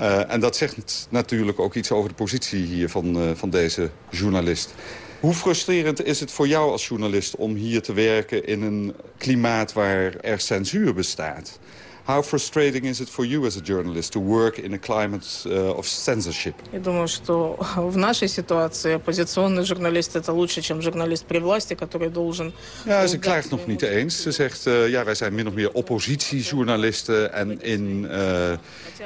Eh, en dat zegt natuurlijk ook iets over de positie hier van, eh, van deze journalist. Hoe frustrerend is het voor jou als journalist om hier te werken in een klimaat waar er censuur bestaat? How frustrating is it for you as a journalist to work in a climate uh, of censorship? Я думаю, что [LAUGHS] в нашей ситуации оппозиционный журналист это лучше, чем журналист при власти, который должен... Ja, ze klaagt nog niet eens. Ze zegt, uh, ja, wij zijn min of meer oppositiejournalisten... en in, uh,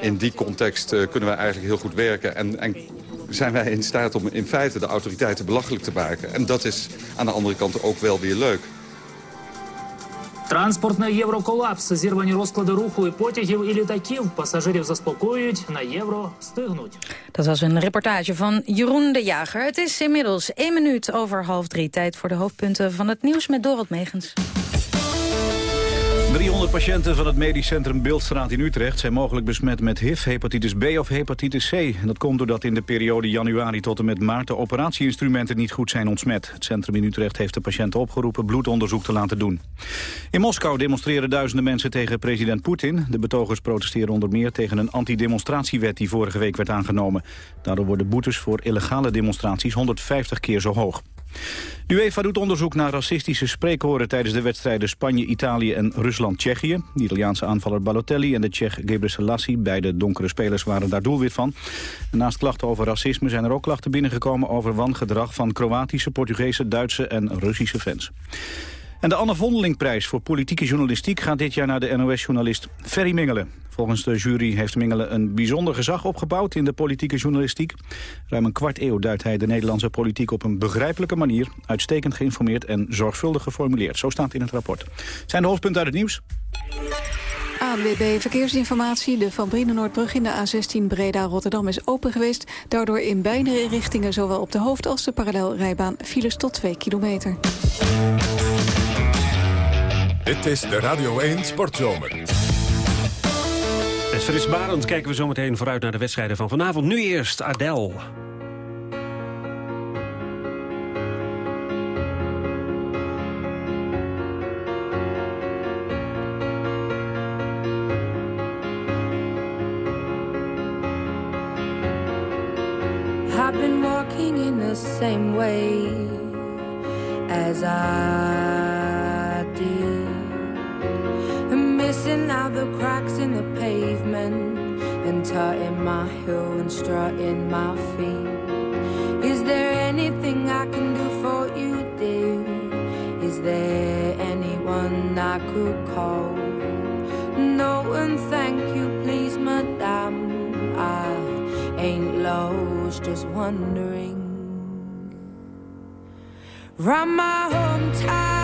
in die context uh, kunnen wij eigenlijk heel goed werken. En, en zijn wij in staat om in feite de autoriteiten belachelijk te maken. En dat is aan de andere kant ook wel weer leuk. Транспортний євроколапс, зірвані розклади руху і потягів і літаків. Пасажирів заспокоюють, на євро стигнуть. Dat was een reportage van Jeroen de Jager. Het is inmiddels één minuut over half drie. Tijd voor de hoofdpunten van het nieuws met Dorot Megens. 300 patiënten van het medisch centrum Beeldstraat in Utrecht... zijn mogelijk besmet met HIV, hepatitis B of hepatitis C. Dat komt doordat in de periode januari tot en met maart... de operatieinstrumenten niet goed zijn ontsmet. Het centrum in Utrecht heeft de patiënten opgeroepen... bloedonderzoek te laten doen. In Moskou demonstreren duizenden mensen tegen president Poetin. De betogers protesteren onder meer tegen een antidemonstratiewet... die vorige week werd aangenomen. Daardoor worden boetes voor illegale demonstraties 150 keer zo hoog. UEFA doet onderzoek naar racistische spreekhoren tijdens de wedstrijden Spanje-Italië en Rusland-Tsjechië. De Italiaanse aanvaller Balotelli en de Tsjech Gebre Selassie, beide donkere spelers, waren daar doelwit van. Naast klachten over racisme zijn er ook klachten binnengekomen over wangedrag van Kroatische, Portugese, Duitse en Russische fans. En de Anne Vondelingprijs voor politieke journalistiek gaat dit jaar naar de NOS-journalist Ferry Mingelen. Volgens de jury heeft Mingelen een bijzonder gezag opgebouwd in de politieke journalistiek. Ruim een kwart eeuw duidt hij de Nederlandse politiek op een begrijpelijke manier, uitstekend geïnformeerd en zorgvuldig geformuleerd. Zo staat in het rapport. Zijn de hoofdpunten uit het nieuws? ANWB Verkeersinformatie. De Van Brienenoordbrug in de A16 Breda-Rotterdam is open geweest. Daardoor in beide richtingen, zowel op de hoofd- als de parallelrijbaan, files tot 2 kilometer. Dit is de Radio 1 Sportzomer. Frits kijken we zometeen vooruit naar de wedstrijden van vanavond. Nu eerst Adele. I've been walking in the same way as I And out the cracks in the pavement and tutting my heel and strutting my feet. Is there anything I can do for you, dear? Is there anyone I could call? No, and thank you, please, madame. I ain't lost, just wondering. Round my hometown,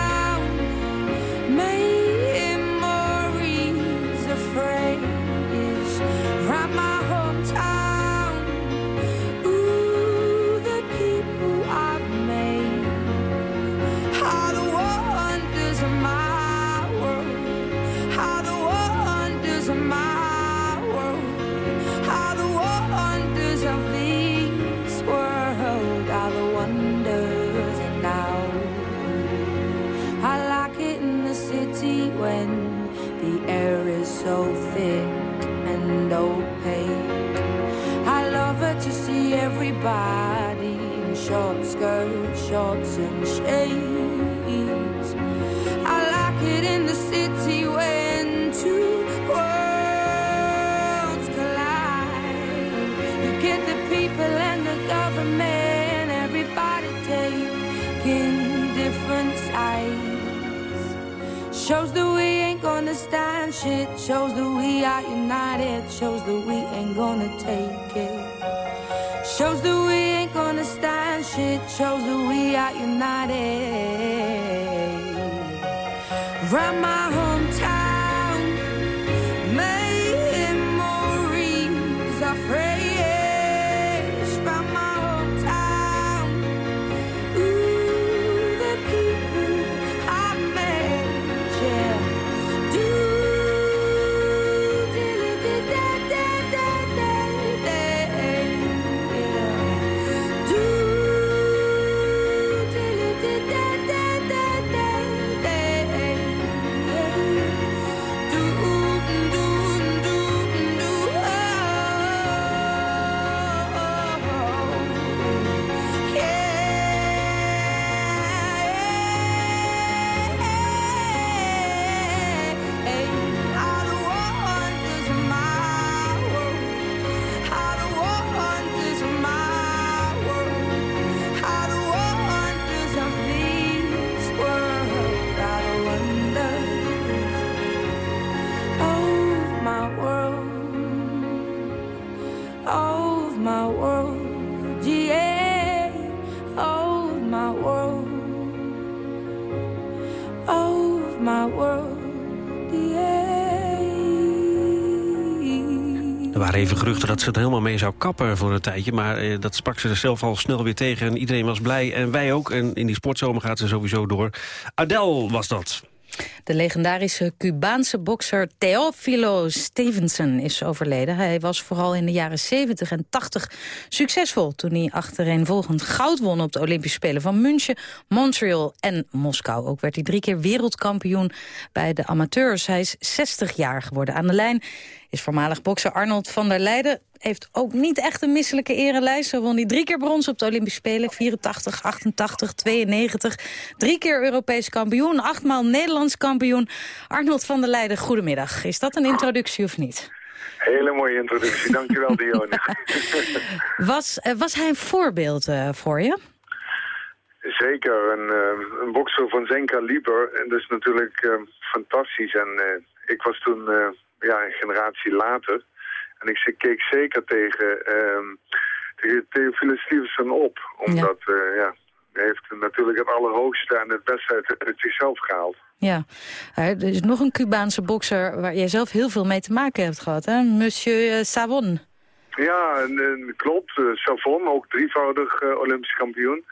even geruchten dat ze het helemaal mee zou kappen voor een tijdje. Maar eh, dat sprak ze er zelf al snel weer tegen. En iedereen was blij. En wij ook. En in die sportzomer gaat ze sowieso door. Adele was dat. De legendarische Cubaanse bokser Teofilo Stevenson is overleden. Hij was vooral in de jaren 70 en 80 succesvol... toen hij achtereenvolgend goud won op de Olympische Spelen van München, Montreal en Moskou. Ook werd hij drie keer wereldkampioen bij de amateurs. Hij is 60 jaar geworden. Aan de lijn is voormalig bokser Arnold van der Leijden. Heeft ook niet echt een misselijke erenlijst. Zo won hij drie keer brons op de Olympische Spelen. 84, 88, 92. Drie keer Europees kampioen. Achtmaal Nederlands kampioen. Arnold van der Leijden, goedemiddag. Is dat een introductie of niet? Hele mooie introductie, dankjewel Dionne. [LAUGHS] Was, eh, was hij een voorbeeld eh, voor je? Zeker, een, eh, een bokser van zijn kaliber. En dat is natuurlijk fantastisch. En ik was toen ja, een generatie later. En ik keek zeker tegen, tegen Theophilus Stevenson op. Omdat eh, ja, hij heeft natuurlijk het allerhoogste en het beste uit, uit zichzelf gehaald. Ja, er is nog een Cubaanse bokser waar jij zelf heel veel mee te maken hebt gehad, hè? Monsieur eh, Savon. Ja, en, en klopt. Eh, Savon, ook drievoudig Olympisch kampioen.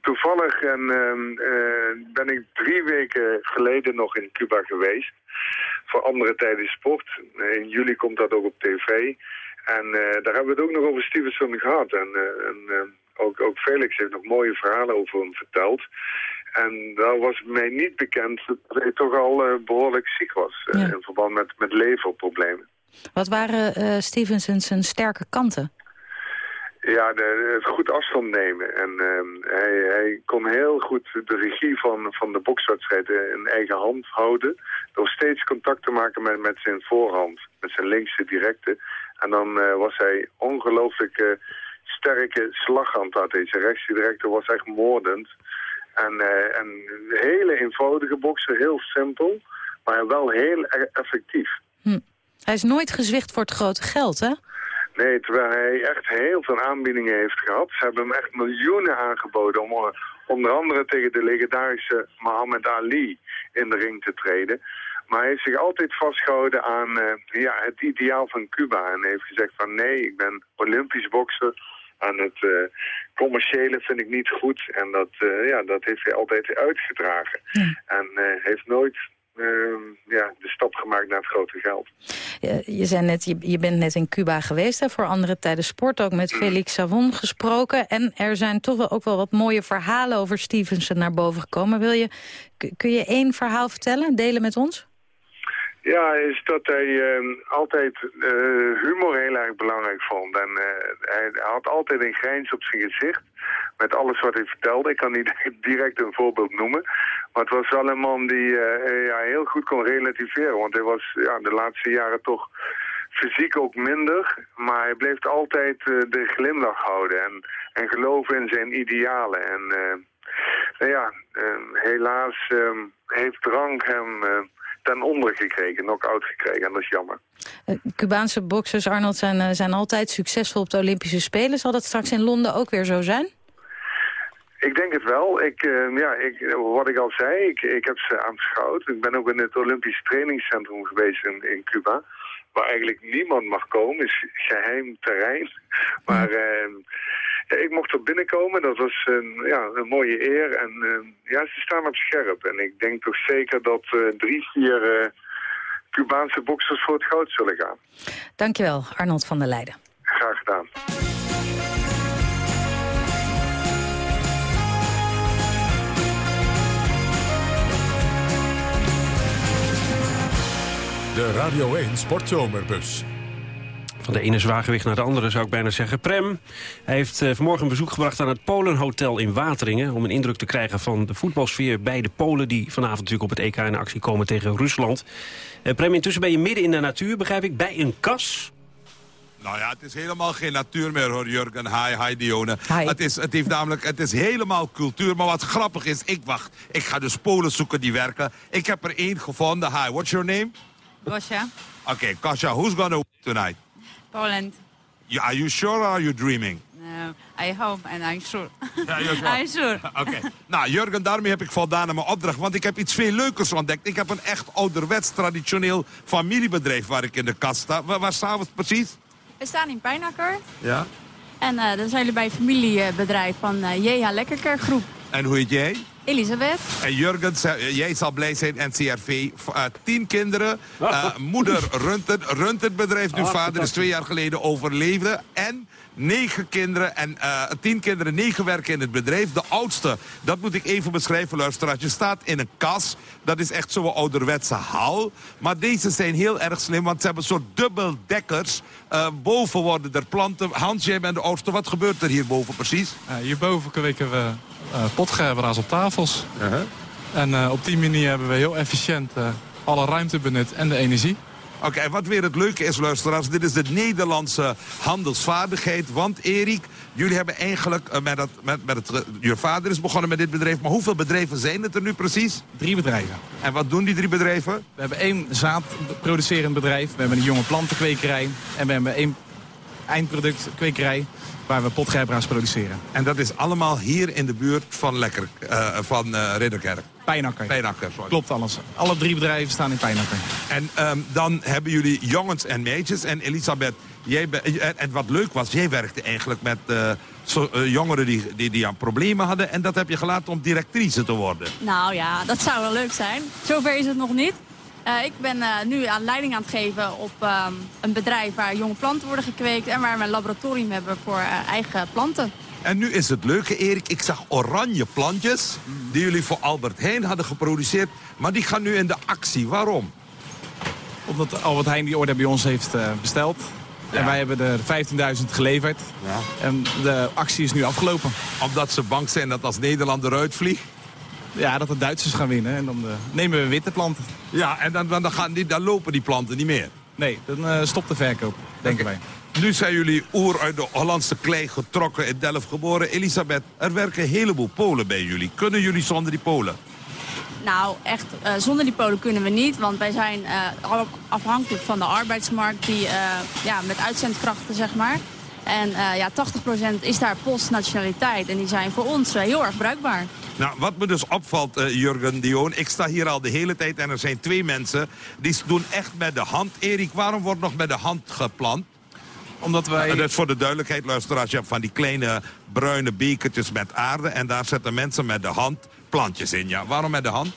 Toevallig en, ehm, eh, ben ik drie weken geleden nog in Cuba geweest. Voor andere tijden sport. In juli komt dat ook op tv. En eh, daar hebben we het ook nog over Stevenson gehad. En, eh, en eh, ook, ook Felix heeft nog mooie verhalen over hem verteld. En daar was mij niet bekend dat hij toch al eh, behoorlijk ziek was. in verband met, met leverproblemen. Wat waren Stevenson zijn sterke kanten? Ja, de, het goed afstand nemen. En ehm, hij, hij kon heel goed de regie van, van de bokswedstrijden in eigen hand houden. Door steeds contact te maken met, met zijn voorhand, met zijn linkse directe. En dan eh, was hij ongelooflijk eh, sterke slaghand had. Zijn rechtse directe was echt moordend. En, eh, en een hele eenvoudige bokser, heel simpel, maar wel heel e- effectief. Hij is nooit gezwicht voor het grote geld, hè? Nee, terwijl hij echt heel veel aanbiedingen heeft gehad. Ze hebben hem echt miljoenen aangeboden om eh, onder andere tegen de legendarische Muhammad Ali in de ring te treden. Maar hij heeft zich altijd vastgehouden aan eh, ja, het ideaal van Cuba. En heeft gezegd van nee, ik ben Olympisch bokser. En het eh, commerciële vind ik niet goed. En dat, ja, dat heeft hij altijd uitgedragen. En heeft nooit ja, de stap gemaakt naar het grote geld. Je, je zei net, je, je bent net in Cuba geweest, hè, voor andere tijden sport. Ook met Felix Savon gesproken. En er zijn toch wel ook wel wat mooie verhalen over Stevenson naar boven gekomen. Wil je, kun je één verhaal vertellen, delen met ons? Ja, is dat hij eh, altijd eh, humor heel erg belangrijk vond. En eh, hij had altijd een grijns op zijn gezicht met alles wat hij vertelde. Ik kan niet [LAUGHS] direct een voorbeeld noemen. Maar het was wel een man die eh, ja, heel goed kon relativeren. Want hij was ja, de laatste jaren toch fysiek ook minder. Maar hij bleef altijd eh, de glimlach houden en, en geloven in zijn idealen. En eh, nou ja, eh, helaas eh, heeft drank hem eh, ten onder gekregen, knock-out gekregen. En dat is jammer. Eh, Cubaanse boksers, Arnold, zijn, eh, zijn altijd succesvol op de Olympische Spelen. Zal dat straks in Londen ook weer zo zijn? Ik denk het wel. Ik, eh, ja, ik, wat ik al zei, ik, ik heb ze aanschouwd. Ik ben ook in het Olympisch trainingscentrum geweest in, in Cuba. Waar eigenlijk niemand mag komen, is geheim terrein. [LAUGHS] Maar eh, ja, ik mocht er binnenkomen, dat was een, ja, een mooie eer. En eh, ja, ze staan op scherp. En ik denk toch zeker dat eh, drie, vier eh, Cubaanse boksers voor het goud zullen gaan. Dankjewel, Arnold van der Leijden. Graag gedaan. De Radio 1 Sportzomerbus. Van de ene zwaargewicht naar de andere zou ik bijna zeggen. Prem, hij heeft eh, vanmorgen een bezoek gebracht aan het Polenhotel in Wateringen... om een indruk te krijgen van de voetbalsfeer bij de Polen... die vanavond natuurlijk op het EK in actie komen tegen Rusland. Eh, Prem, intussen ben je midden in de natuur, begrijp ik, bij een kas... Nou ja, het is helemaal geen natuur meer hoor, Jurgen. Hi, hi Dione. Het, is, het, heeft namelijk, het is helemaal cultuur. Maar wat grappig is, ik wacht. Ik ga dus Polen zoeken die werken. Ik heb er één gevonden. Hi, what's your name? Russia, Oké, Kasia, who's gonna win tonight? Poland. You- Are you sure or are you dreaming? Uh, uh, I hope and I'm sure. Ja, sure. [LAUGHS] I'm sure. Oké. Nou, Jurgen, daarmee heb ik voldaan aan mijn opdracht. Want ik heb iets veel leukers ontdekt. Ik heb een echt ouderwets traditioneel familiebedrijf waar ik in de kast sta. Waar, waar staan we precies? We staan in Pijnakker. Ja. En eh, dan zijn jullie bij een familiebedrijf van eh, JH Lekkerker Groep. En hoe heet jij? Elisabeth. En Jurgen, jij zal blij zijn, NCRV. V- eh, tien kinderen. Eh, moeder runt het, runt het bedrijf. Nu Ah, vader is twee jaar geleden overleefde. En negen kinderen en eh, tien kinderen, negen werken in het bedrijf. De oudste, dat moet ik even beschrijven, luisteraars. Je staat in een kas. Dat is echt zo'n ouderwetse hal. Maar deze zijn heel erg slim, want ze hebben soort dubbeldekkers. Eh, boven worden er planten. Hans, jij bent de oudste. Wat gebeurt er hierboven precies? Uh, hierboven kweken we uh, potgerbera's op tafels. En uh, op die manier hebben we heel efficiënt uh, alle ruimte benut en de energie. Oké, en wat weer het leuke is, luisteraars, dit is de Nederlandse handelsvaardigheid. Want Erik, jullie hebben eigenlijk eh, met, dat, met, met het... Je vader is begonnen met dit bedrijf, maar hoeveel bedrijven zijn het er nu precies? Drie bedrijven. En wat doen die drie bedrijven? We hebben één zaadproducerend bedrijf, we hebben een jonge plantenkwekerij... en we hebben één eindproductkwekerij waar we potgerbera's produceren. En dat is allemaal hier in de buurt van, Lekker, uh, van uh, Ridderkerk? Pijnakker. Pijnakker, sorry. Klopt alles. Alle drie bedrijven staan in Pijnakker. En um, dan hebben jullie jongens en meisjes. En Elisabeth, jij en, en, wat leuk was, jij werkte eigenlijk met uh, zo, jongeren die, die, die aan problemen hadden. En dat heb je gelaten om directrice te worden. Nou ja, dat zou wel leuk zijn. Zover is het nog niet. Uh, ik ben uh, nu aan leiding aan het geven op uh, een bedrijf waar jonge planten worden gekweekt... en waar we een laboratorium hebben voor eh, eigen planten. En nu is het leuke, Erik, ik zag oranje plantjes... die jullie voor Albert Heijn hadden geproduceerd... maar die gaan nu in de actie. Waarom? Omdat Albert Heijn die order bij ons heeft eh, besteld. Ja. En wij hebben er 15.000 geleverd. Ja. En de actie is nu afgelopen. Omdat ze bang zijn dat als Nederland eruit vliegt? Ja, dat de Duitsers gaan winnen. En dan uh, nemen we witte planten. Ja, en dan, dan, gaan die, dan lopen die planten niet meer? Nee, dan uh, stopt de verkoop, denken okay. wij. Nu zijn jullie oer uit de Hollandse klei getrokken in Delft geboren. Elisabeth, er werken een heleboel Polen bij jullie. Kunnen jullie zonder die Polen? Nou, echt, uh, zonder die Polen kunnen we niet. Want wij zijn ook afhankelijk van de arbeidsmarkt die, ja, met uitzendkrachten, zeg maar. En uh, ja, 80% is daar postnationaliteit. En die zijn voor ons uh, heel erg bruikbaar. Nou, wat me dus opvalt, uh, Jurgen Dion... ik sta hier al de hele tijd en er zijn twee mensen... die doen echt met de hand. Erik, waarom wordt nog met de hand geplant? Omdat wij... Dat is voor de duidelijkheid, luisteraars. Je hebt van die kleine bruine bekertjes met aarde... en daar zetten mensen met de hand plantjes in. Ja, waarom met de hand?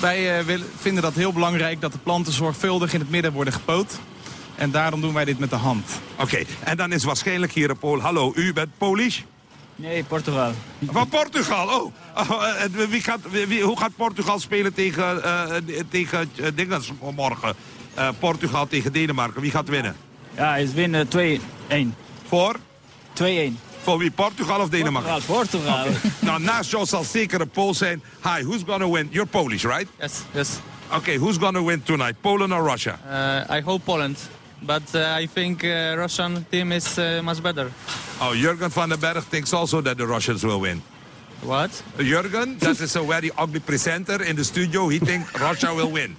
wij willen, vinden dat heel belangrijk dat de planten zorgvuldig in het midden worden gepoot. En daarom doen wij dit met de hand. Oké, okay. en dan is waarschijnlijk hier een Pool. Hallo, u bent Polish? Nee, Portugal. Van Portugal, oh. oh wie gaat, wie, hoe gaat Portugal spelen tegen, uh, tegen uh, morgen? Uh, Portugal tegen Denemarken, wie gaat winnen? Ja, is winnen 2-1. Voor? 2-1. Voor wie? Portugal of Denemarken? Portugal, Portugal. Okay. nou, naast jou zal zeker een Pool zijn. Hi, who's gonna win? You're Polish, right? Yes, yes. Okay, who's gonna win tonight? Poland or Russia? I hope Poland. But uh, I think uh, Russian team is uh, much better. Oh, Jurgen van den Berg thinks also that the Russians will win. What? Jurgen, that is a very ugly presenter in the studio. He thinks Russia will win.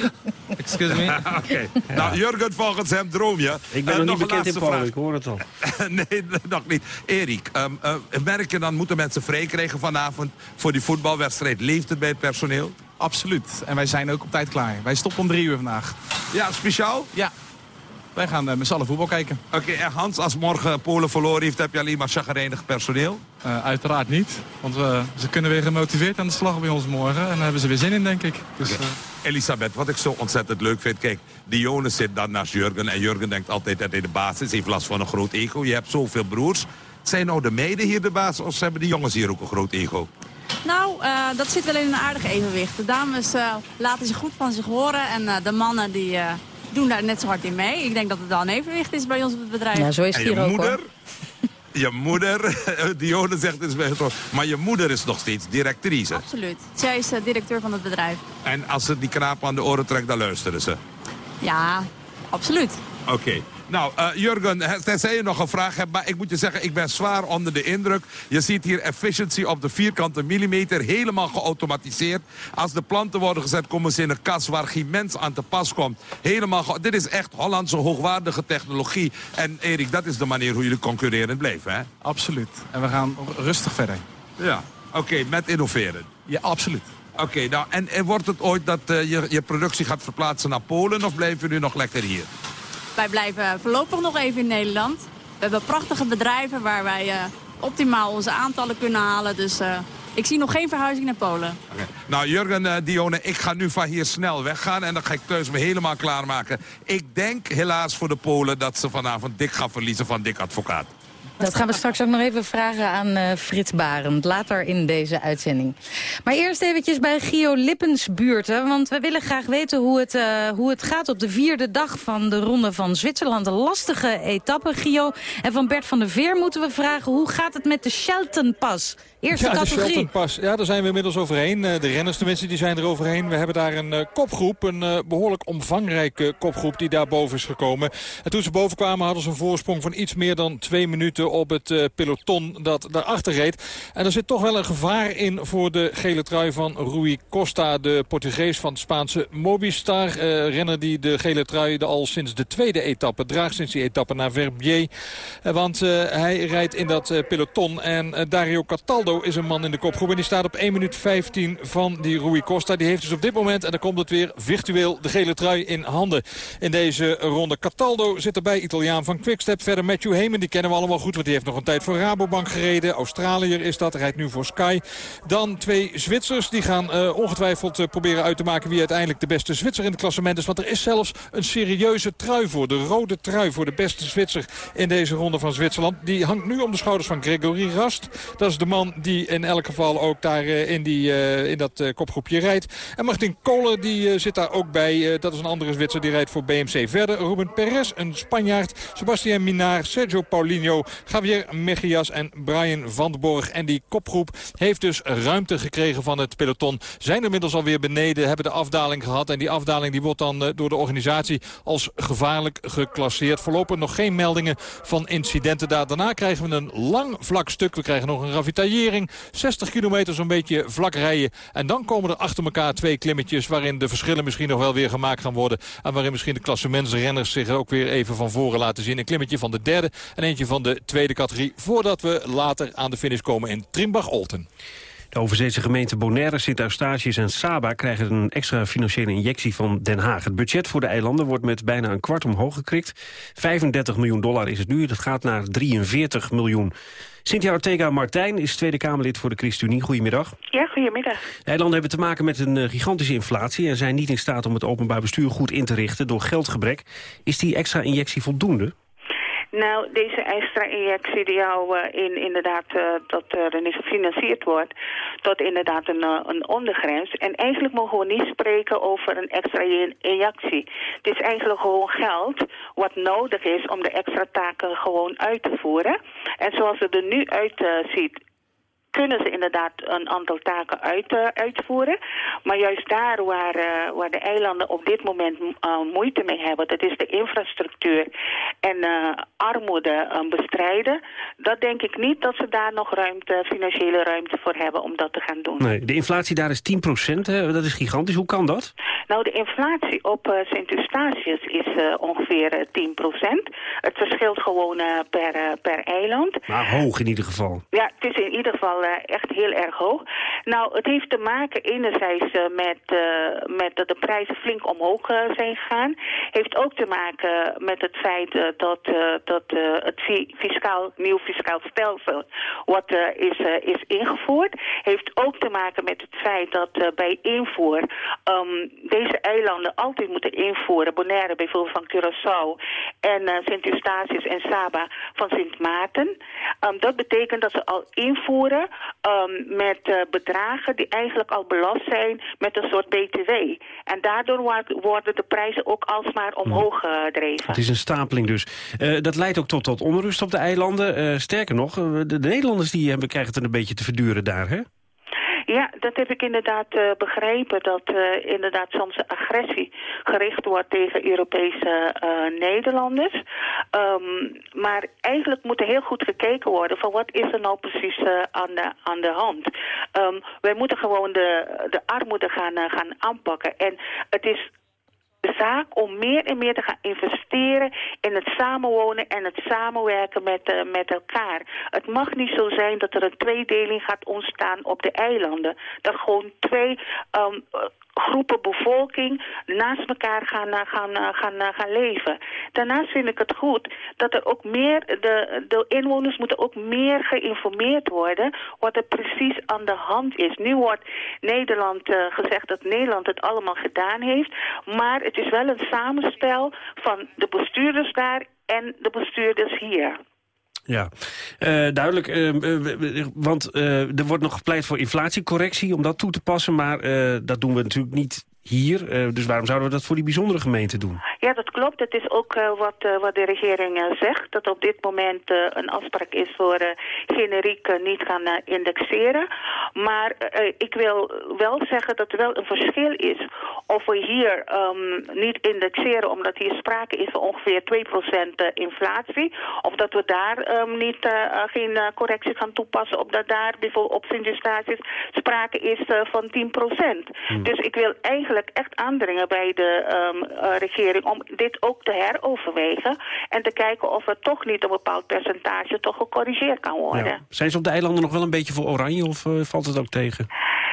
[LAUGHS] Excuse me? Oké. [LAUGHS] Okay. Ja. Nou, Jurgen, volgens hem droom je. Ik ben uh, nog niet bekend in Polen, ik hoor het al. [LAUGHS] nee, nog niet. Erik, um, uh, merk je dan, moeten mensen vrij krijgen vanavond voor die voetbalwedstrijd? Leeft het bij het personeel? Absoluut. En wij zijn ook op tijd klaar. Wij stoppen om drie uur vandaag. Ja, speciaal? Ja. Wij gaan uh, met z'n allen voetbal kijken. Oké, okay, en Hans, als morgen Polen verloren heeft, heb je alleen maar chagrijnig personeel? Uh, uiteraard niet. Want we, ze kunnen weer gemotiveerd aan de slag bij ons morgen. En daar hebben ze weer zin in, denk ik. Dus, okay. uh... Elisabeth, wat ik zo ontzettend leuk vind. Kijk, Dionne zit dan naast Jurgen. En Jurgen denkt altijd dat hij de baas is. Heeft last van een groot ego. Je hebt zoveel broers. Zijn nou de meiden hier de baas? Of hebben de jongens hier ook een groot ego? Nou, uh, dat zit wel in een aardig evenwicht. De dames uh, laten zich goed van zich horen. En uh, de mannen die doen daar net zo hard in mee. Ik denk dat het wel een evenwicht is bij ons op het bedrijf. Ja, zo is het hier je ook, moeder, hoor. Je moeder, [LAUGHS] Dione zegt het is best wel... Maar je moeder is nog steeds directrice. Absoluut. Zij is directeur van het bedrijf. En als ze die knaap aan de oren trekt, dan luisteren ze? Ja, absoluut. Oké. Okay. Nou, eh, Jurgen, tenzij je nog een vraag hebt... maar ik moet je zeggen, ik ben zwaar onder de indruk. Je ziet hier efficiency op de vierkante millimeter, helemaal geautomatiseerd. Als de planten worden gezet, komen ze in een kas waar geen mens aan te pas komt. Helemaal Dit is echt Hollandse hoogwaardige technologie. En Erik, dat is de manier hoe jullie concurrerend blijven, hè? Absoluut. En we gaan rustig verder. Ja, oké, met innoveren. Ja, absoluut. Oké, nou, en, en wordt het ooit dat eh, je, je productie gaat verplaatsen naar Polen... of blijven jullie nog lekker hier? Wij blijven voorlopig nog even in Nederland. We hebben prachtige bedrijven waar wij eh, optimaal onze aantallen kunnen halen. Dus eh, ik zie nog geen verhuizing naar Polen. Nou, Jurgen, eh, Dione, ik ga nu van hier snel weggaan... en dan ga ik thuis me helemaal klaarmaken. Ik denk helaas voor de Polen dat ze vanavond dik gaan verliezen van dik advocaat. Dat gaan we straks ook nog even vragen aan eh, Frits Barend. Later in deze uitzending. Maar eerst eventjes bij Gio Lippensbuurten. Want we willen graag weten hoe het, eh, hoe het gaat op de vierde dag van de Ronde van Zwitserland. Een lastige etappe, Gio. En van Bert van der Veer moeten we vragen... hoe gaat het met de Sheltonpas? Eerste ja, de categorie. Shelton Pas. Ja, daar zijn we inmiddels overheen. Eh, De renners tenminste, die zijn er overheen. We hebben daar een kopgroep, een eh, behoorlijk omvangrijke kopgroep die daar boven is gekomen. En toen ze boven kwamen hadden ze een voorsprong van iets meer dan twee minuten op het eh, peloton dat daarachter reed. En er zit toch wel een gevaar in voor de gele trui van Rui Costa, de Portugees van het Spaanse Mobistar. Eh, renner die de gele trui al sinds de tweede etappe draagt, sinds die etappe naar Verbier. Eh, want hij rijdt in dat peloton en Dario Cataldo is een man in de kopgroep. En die staat op 1 minuut 15 van die Rui Costa. Die heeft dus op dit moment, en dan komt het weer virtueel, de gele trui in handen in deze ronde. Cataldo zit erbij, Italiaan van Quickstep. Verder Matthew Heyman, die kennen we allemaal goed, die heeft nog een tijd voor Rabobank gereden. Australiër is dat, rijdt nu voor Sky. Dan twee Zwitsers, die gaan eh, ongetwijfeld eh, proberen uit te maken wie uiteindelijk de beste Zwitser in het klassement is. Want er is zelfs een serieuze trui voor, de rode trui voor de beste Zwitser in deze ronde van Zwitserland. Die hangt nu om de schouders van Gregory Rast. Dat is de man die in elk geval ook daar eh, in, die, in dat kopgroepje rijdt. En Martin Kolen die zit daar ook bij. Dat is een andere Zwitser die rijdt voor BMC verder. Ruben Perez, een Spanjaard. Sebastian Minar, Sergio Paulinho, Javier Mejias en Brian van den Borg. En die kopgroep heeft dus ruimte gekregen van het peloton. Zijn inmiddels alweer beneden, hebben de afdaling gehad. En die afdaling die wordt dan eh, door de organisatie als gevaarlijk geclasseerd. Voorlopig nog geen meldingen van incidenten daar. Daarna krijgen we een lang vlak stuk. We krijgen nog een ravitaillering. 60 kilometer zo'n beetje vlak rijden. En dan komen er achter elkaar twee klimmetjes... waarin de verschillen misschien nog wel weer gemaakt gaan worden. En waarin misschien de klassementsrenners zich ook weer even van voren laten zien. Een klimmetje van de derde en eentje van de tweede categorie... voordat we later aan de finish komen in Trimbach-Olten. De overzeese gemeenten Bonaire, Sint-Eustatius en Saba krijgen een extra financiële injectie van Den Haag. Het budget voor de eilanden wordt met bijna een kwart omhoog gekrikt. 35 miljoen dollar is het nu, dat gaat naar 43 miljoen. Cynthia Ortega Martijn is Tweede Kamerlid voor de ChristenUnie. Goedemiddag. Ja, goedemiddag. De eilanden hebben te maken met een eh, gigantische inflatie... en zijn niet in staat om het openbaar bestuur goed in te richten door geldgebrek. Is die extra injectie voldoende? Nou, deze extra injectie die jou uh, in, inderdaad uh, dat er niet gefinancierd wordt, tot inderdaad een, uh, een ondergrens. En eigenlijk mogen we niet spreken over een extra injectie. Het is eigenlijk gewoon geld wat nodig is om de extra taken gewoon uit te voeren. En zoals het er nu uitziet, kunnen ze inderdaad een aantal taken uit, uh, uitvoeren. Maar juist daar waar, uh, waar de eilanden op dit moment uh, moeite mee hebben... dat is de infrastructuur en armoede bestrijden... dat denk ik niet dat ze daar nog ruimte, financiële ruimte voor hebben om dat te gaan doen. Nee, de inflatie daar is 10 procent, dat is gigantisch. Hoe kan dat? Nou, de inflatie op Sint-Eustatius is ongeveer 10 procent. Het verschilt gewoon per, per eiland. Maar hoog in ieder geval. Ja, het is in ieder geval echt heel erg hoog. Nou, het heeft te maken enerzijds uh, met, uh, met dat de prijzen flink omhoog zijn gegaan. Heeft ook te maken met het feit dat, dat het fiscaal, nieuw fiscaal stelsel wat is, is ingevoerd. Heeft ook te maken met het feit dat bij invoer um, deze eilanden altijd moeten invoeren. Bonaire bijvoorbeeld van Curaçao en Sint-Eustatius en Saba van Sint Maarten. Um, dat betekent dat ze al invoeren um, met uh, bedragen die eigenlijk al belast zijn met een soort btw. En daardoor worden de prijzen ook alsmaar omhoog uh, gedreven. Het is een stapeling dus. Uh, dat leidt ook tot, tot onrust op de eilanden. sterker nog, de, de, Nederlanders die hebben, krijgen het een beetje te verduren daar, hè? Ja, dat heb ik inderdaad eh, begrepen. Dat eh, inderdaad soms agressie gericht wordt tegen Europese eh, Nederlanders. Ehm, maar eigenlijk moet er heel goed gekeken worden van wat is er nou precies aan, de, aan de hand. Ehm, wij moeten gewoon de, de armoede gaan, gaan aanpakken. En het is de zaak om meer en meer te gaan investeren in het samenwonen en het samenwerken met, eh, met elkaar. Het mag niet zo zijn dat er een tweedeling gaat ontstaan op de eilanden. Dat gewoon twee ehm, eh, groepen bevolking naast elkaar gaan, eh, gaan, eh, gaan, eh, gaan leven. Daarnaast vind ik het goed dat er ook meer, de, de inwoners moeten ook meer geïnformeerd worden wat er precies aan de hand is. Nu wordt Nederland gezegd dat Nederland het allemaal gedaan heeft, maar het is wel een samenspel van de bestuurders daar en de bestuurders hier. Ja, Eh, duidelijk. eh, want eh, er wordt nog gepleit voor inflatiecorrectie om dat toe te passen. Maar dat doen we natuurlijk niet hier. Eh, dus waarom zouden we dat voor die bijzondere gemeente doen? Ja, dat klopt. Dat is ook eh, wat, eh, wat de regering zegt. Dat op dit moment een afspraak is voor generiek niet gaan indexeren. Maar ik wil wel zeggen dat er wel een verschil is of we hier ehm, niet indexeren omdat hier sprake is van ongeveer 2% eh, inflatie. Of dat we daar ehm, niet geen correctie gaan toepassen. Of dat daar bijvoorbeeld op Sint-Eustatius sprake is van 10%. Dus ik wil eigenlijk echt aandringen bij de ehm, eh, regering om dit ook te heroverwegen. En te kijken of er toch niet een bepaald percentage toch gecorrigeerd kan worden. Ja. Zijn ze op de eilanden nog wel een beetje voor oranje of eh, valt het ook tegen?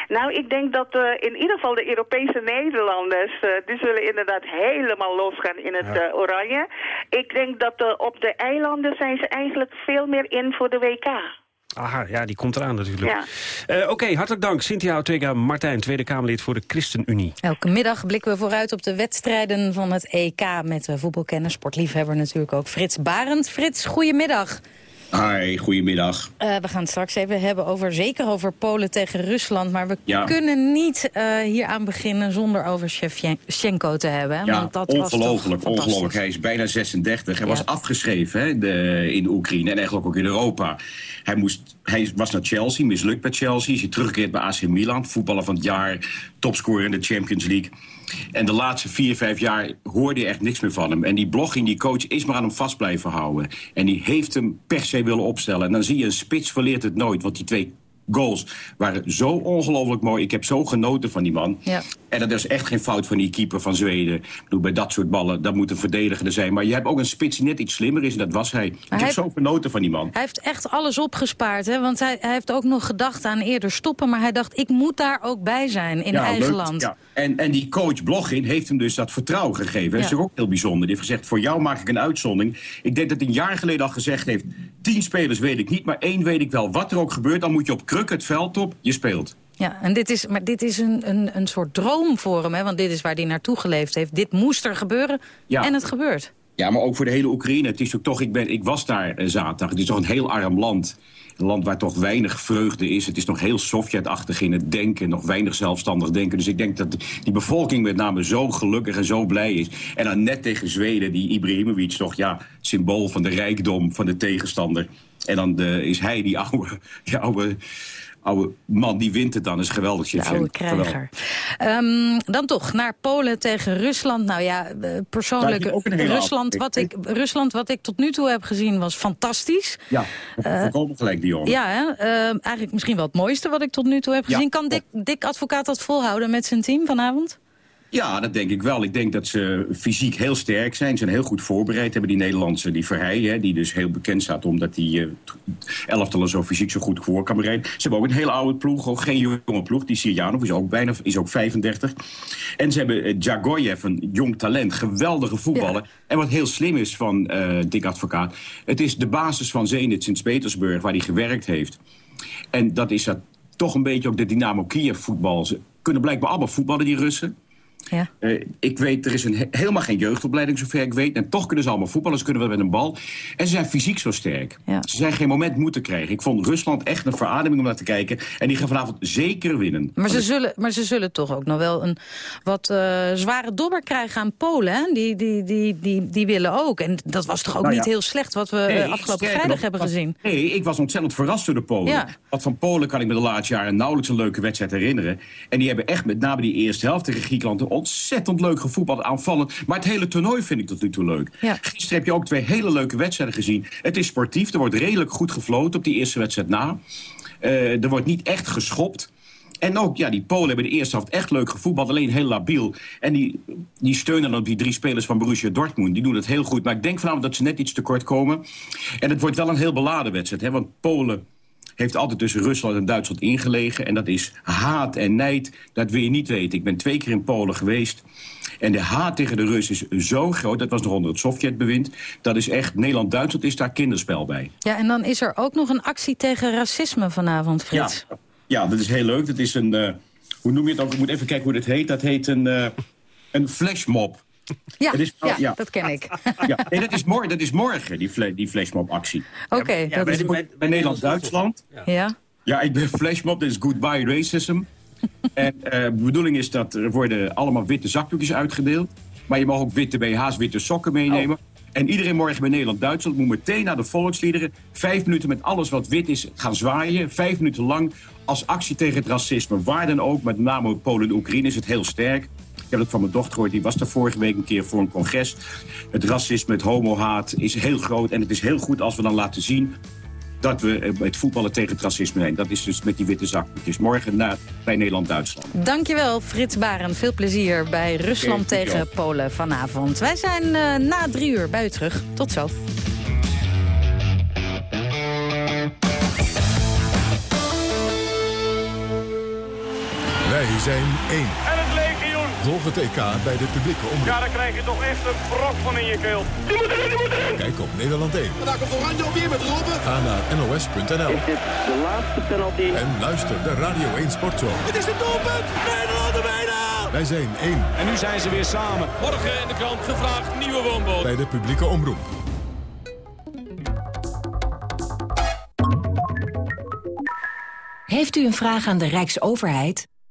Nou, ik denk dat eh, in ieder geval de Europese Nederlanders... die zullen inderdaad helemaal losgaan in het oranje. Ik denk dat op de eilanden zijn ze eigenlijk veel meer in voor de WK. Aha, ja, die komt eraan natuurlijk. Ja. Eh, Oké, hartelijk dank. Cynthia Ortega Martijn, Tweede Kamerlid voor de ChristenUnie. Elke middag blikken we vooruit op de wedstrijden van het EK... met uh, voetbalkenner, sportliefhebber natuurlijk ook Frits Barend. Frits, goedemiddag. Hi, goedemiddag. Uh, we gaan het straks even hebben over, zeker over Polen tegen Rusland. Maar we Ja. kunnen niet uh, hier aan beginnen zonder over Shevchenko te hebben. hè? Ja, Want dat ongelooflijk, ongelooflijk. Hij is bijna 36. Hij Ja. was afgeschreven hè, de, in Oekraïne en eigenlijk ook in Europa. Hij, moest, hij was naar Chelsea, mislukt bij Chelsea. Is hij teruggekeerd bij AC Milan, voetballer van het jaar, topscorer in de Champions League. En de laatste vier, vijf jaar hoorde je echt niks meer van hem. En die blogging, die coach, is maar aan hem vast blijven houden. En die heeft hem per se willen opstellen. En dan zie je, een spits verleert het nooit. Want die twee goals waren zo ongelooflijk mooi. Ik heb zo genoten van die man. Ja. En dat is echt geen fout van die keeper van Zweden. Ik bedoel, bij dat soort ballen, dat moet een verdediger er zijn. Maar je hebt ook een spits die net iets slimmer is en dat was hij. Ik hij- heb zo genoten van die man. Hij heeft echt alles opgespaard, hè? want hij, hij heeft ook nog gedacht aan eerder stoppen. Maar hij dacht, ik moet daar ook bij zijn in Ja, eigen leuk. land. Ja. En, en die coach Blochin heeft hem dus dat vertrouwen gegeven. Dat is toch ook heel bijzonder. Die heeft gezegd, voor jou maak ik een uitzondering. Ik denk dat hij een jaar geleden al gezegd heeft... tien spelers weet ik niet, maar één weet ik wel. Wat er ook gebeurt, dan moet je op kruk het veld op. Je speelt. Ja, en dit is, maar dit is een, een, een soort droom voor hem, hè? want dit is waar hij naartoe geleefd heeft. Dit moest er gebeuren Ja. en het gebeurt. Ja, maar ook voor de hele Oekraïne. Het is ook toch, ik, ben, ik was daar eh, zaterdag. Het is toch een heel arm land. Een land waar toch weinig vreugde is. Het is nog heel Sovjetachtig in het denken. Nog weinig zelfstandig denken. Dus ik denk dat die bevolking met name zo gelukkig en zo blij is. En dan net tegen Zweden, die Ibrahimovic toch, ja, symbool van de rijkdom van de tegenstander. En dan de, is hij die oude, die oude, oude man, die wint het dan. is geweldig. De oude krijger. Ehm, dan toch naar Polen tegen Rusland. Nou ja, eh, persoonlijk, Rusland wat, ik, Rusland wat ik tot nu toe heb gezien was fantastisch. Ja, Eh, volkomen gelijk, die jongen. Ja, hè? Ehm, eigenlijk misschien wel het mooiste wat ik tot nu toe heb Ja, gezien. Kan Dick, Dick Advocaat dat volhouden met zijn team vanavond? Ja, dat denk ik wel. Ik denk dat ze fysiek heel sterk zijn. Ze zijn heel goed voorbereid. Hebben die Nederlandse, die Verheij, hè, die dus heel bekend staat... omdat die eh, elftallen zo fysiek zo goed voor kan bereiden. Ze hebben ook een hele oude ploeg, ook geen jonge ploeg. Die Sirjanov is ook bijna is ook 35. En ze hebben eh, Djagojev, een jong talent, geweldige voetballer. En wat heel slim is van Dick Advocaat... het is de basis van Zenit Sint-Petersburg, waar hij gewerkt heeft. En dat is dat toch een beetje ook de Dynamo Kiev voetbal. Ze kunnen blijkbaar allemaal voetballen, die Russen. Ja. Eh, ik weet, er is een, he- helemaal geen jeugdopleiding zover ik weet. En toch kunnen ze allemaal voetballen, ze kunnen wel met een bal. En ze zijn fysiek zo sterk. Ze zijn geen moment moeten krijgen. Ik vond Rusland echt een verademing om naar te kijken. En die gaan vanavond zeker winnen. Maar ze, zullen, maar ze zullen toch ook nog wel een wat eh, zware dobber krijgen aan Polen. Hè? Die, die, die, die, die willen ook. En dat was toch ook Nou ja. niet heel slecht wat we Nee, eh, afgelopen vrijdag nog, hebben gezien. Nee, ik was ontzettend verrast door de Polen. Ja. Want van Polen kan ik me de laatste jaren nauwelijks een leuke wedstrijd herinneren. En die hebben echt met name die eerste helft tegen Griekenland... ontzettend leuk gevoetbald, aanvallend. Maar het hele toernooi vind ik tot nu toe leuk. Gisteren heb je ook twee hele leuke wedstrijden gezien. Het is sportief, er wordt redelijk goed gefloten op die eerste wedstrijd na. Eh, er wordt niet echt geschopt. En ook, ja, die Polen hebben de eerste helft echt leuk gevoetbald. Alleen heel labiel. En die, die steunen dan op die drie spelers van Borussia Dortmund. Die doen het heel goed. Maar ik denk vanavond dat ze net iets tekort komen. En het wordt wel een heel beladen wedstrijd. Hè? Want Polen heeft altijd tussen Rusland en Duitsland ingelegen. En dat is haat en nijd. Dat wil je niet weten. Ik ben twee keer in Polen geweest. En de haat tegen de Russen is zo groot. Dat was nog onder het Sovjetbewind. Dat is echt, Nederland-Duitsland is daar kinderspel bij. Ja, en dan is er ook nog een actie tegen racisme vanavond, Frits. Ja, ja, dat is heel leuk. Dat is een, eh, hoe noem je het ook? Ik moet even kijken hoe dat heet. Dat heet een, eh een flashmob. Ja, is- ja, ja. dat ken ik. [LAUGHS] Ja, nee, dat, is morgen, dat is morgen, die, fla die flashmob-actie. Oké, dat bij, is... bij, bij Nederland-Duitsland. Ja? Ja, ik ben flashmob, dat is goodbye racism. [LAUGHS] en eh, de bedoeling is dat er worden allemaal witte zakdoekjes uitgedeeld. Maar je mag ook witte BH's, witte sokken meenemen. En iedereen morgen bij Nederland-Duitsland moet meteen naar de volksliederen... vijf minuten met alles wat wit is gaan zwaaien. Vijf minuten lang als actie tegen het racisme. Waar dan ook, met name op Polen en Oekraïne is het heel sterk. Ik heb het van mijn dochter gehoord, die was er vorige week een keer voor een congres. Het racisme, het homohaat is heel groot. En het is heel goed als we dan laten zien dat we eh, het voetballen tegen het racisme heen. Dat is dus met die witte zakdoekjes. Morgen na, bij Nederland-Duitsland. Dankjewel, Frits Baren. Veel plezier bij Rusland tegen. Polen vanavond. Wij zijn eh, na drie uur bij u terug. Tot zo. Wij zijn één. En het legioen. Volg het EK bij de publieke omroep. Ja, dan krijg je toch echt een brok van in je keel. Die moet erin, die moet erin. Kijk op Nederland 1. Daar komt Oranje alweer met Robben. Ga naar nos.nl. Is dit de laatste penalty? En luister de Radio 1 Sportshow. Het is een doelpunt. Nederland er bijna. Wij zijn één En nu zijn ze weer samen. Morgen in de krant gevraagd nieuwe woonboot. bij de publieke omroep. Heeft u een vraag aan de Rijksoverheid?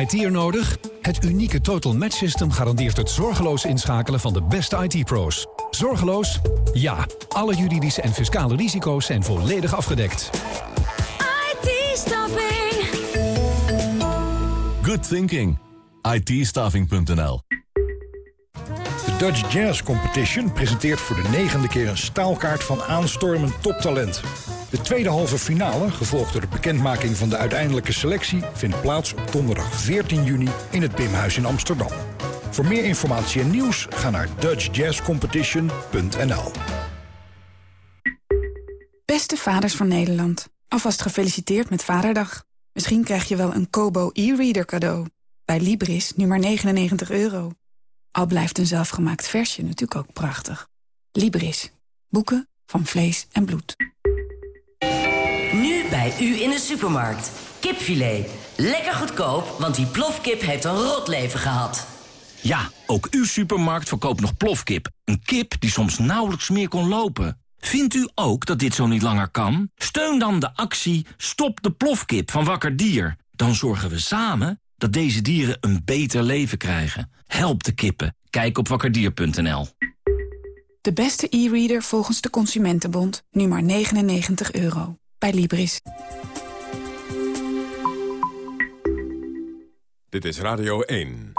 IT'er nodig? Het unieke Total Match System garandeert het zorgeloos inschakelen van de beste IT-pro's. Zorgeloos? Ja. Alle juridische en fiscale risico's zijn volledig afgedekt. IT-staffing. Good thinking. itstaffing.nl De Dutch Jazz Competition presenteert voor de negende keer een staalkaart van aanstormend toptalent. De tweede halve finale, gevolgd door de bekendmaking van de uiteindelijke selectie, vindt plaats op donderdag 14 juni in het Bimhuis in Amsterdam. Voor meer informatie en nieuws ga naar dutchjazzcompetition.nl. Beste vaders van Nederland, alvast gefeliciteerd met Vaderdag. Misschien krijg je wel een Kobo e-reader cadeau. Bij Libris nu maar 99 euro. Al blijft een zelfgemaakt versje natuurlijk ook prachtig. Libris. Boeken van vlees en bloed. Nu bij u in de supermarkt. Kipfilet. Lekker goedkoop, want die plofkip heeft een rot leven gehad. Ja, ook uw supermarkt verkoopt nog plofkip. Een kip die soms nauwelijks meer kon lopen. Vindt u ook dat dit zo niet langer kan? Steun dan de actie Stop de plofkip van Wakker Dier. Dan zorgen we samen dat deze dieren een beter leven krijgen. Help de kippen. Kijk op wakkerdier.nl. De beste e-reader volgens de Consumentenbond. Nu maar 99 euro. Bij Libris. Dit is Radio 1.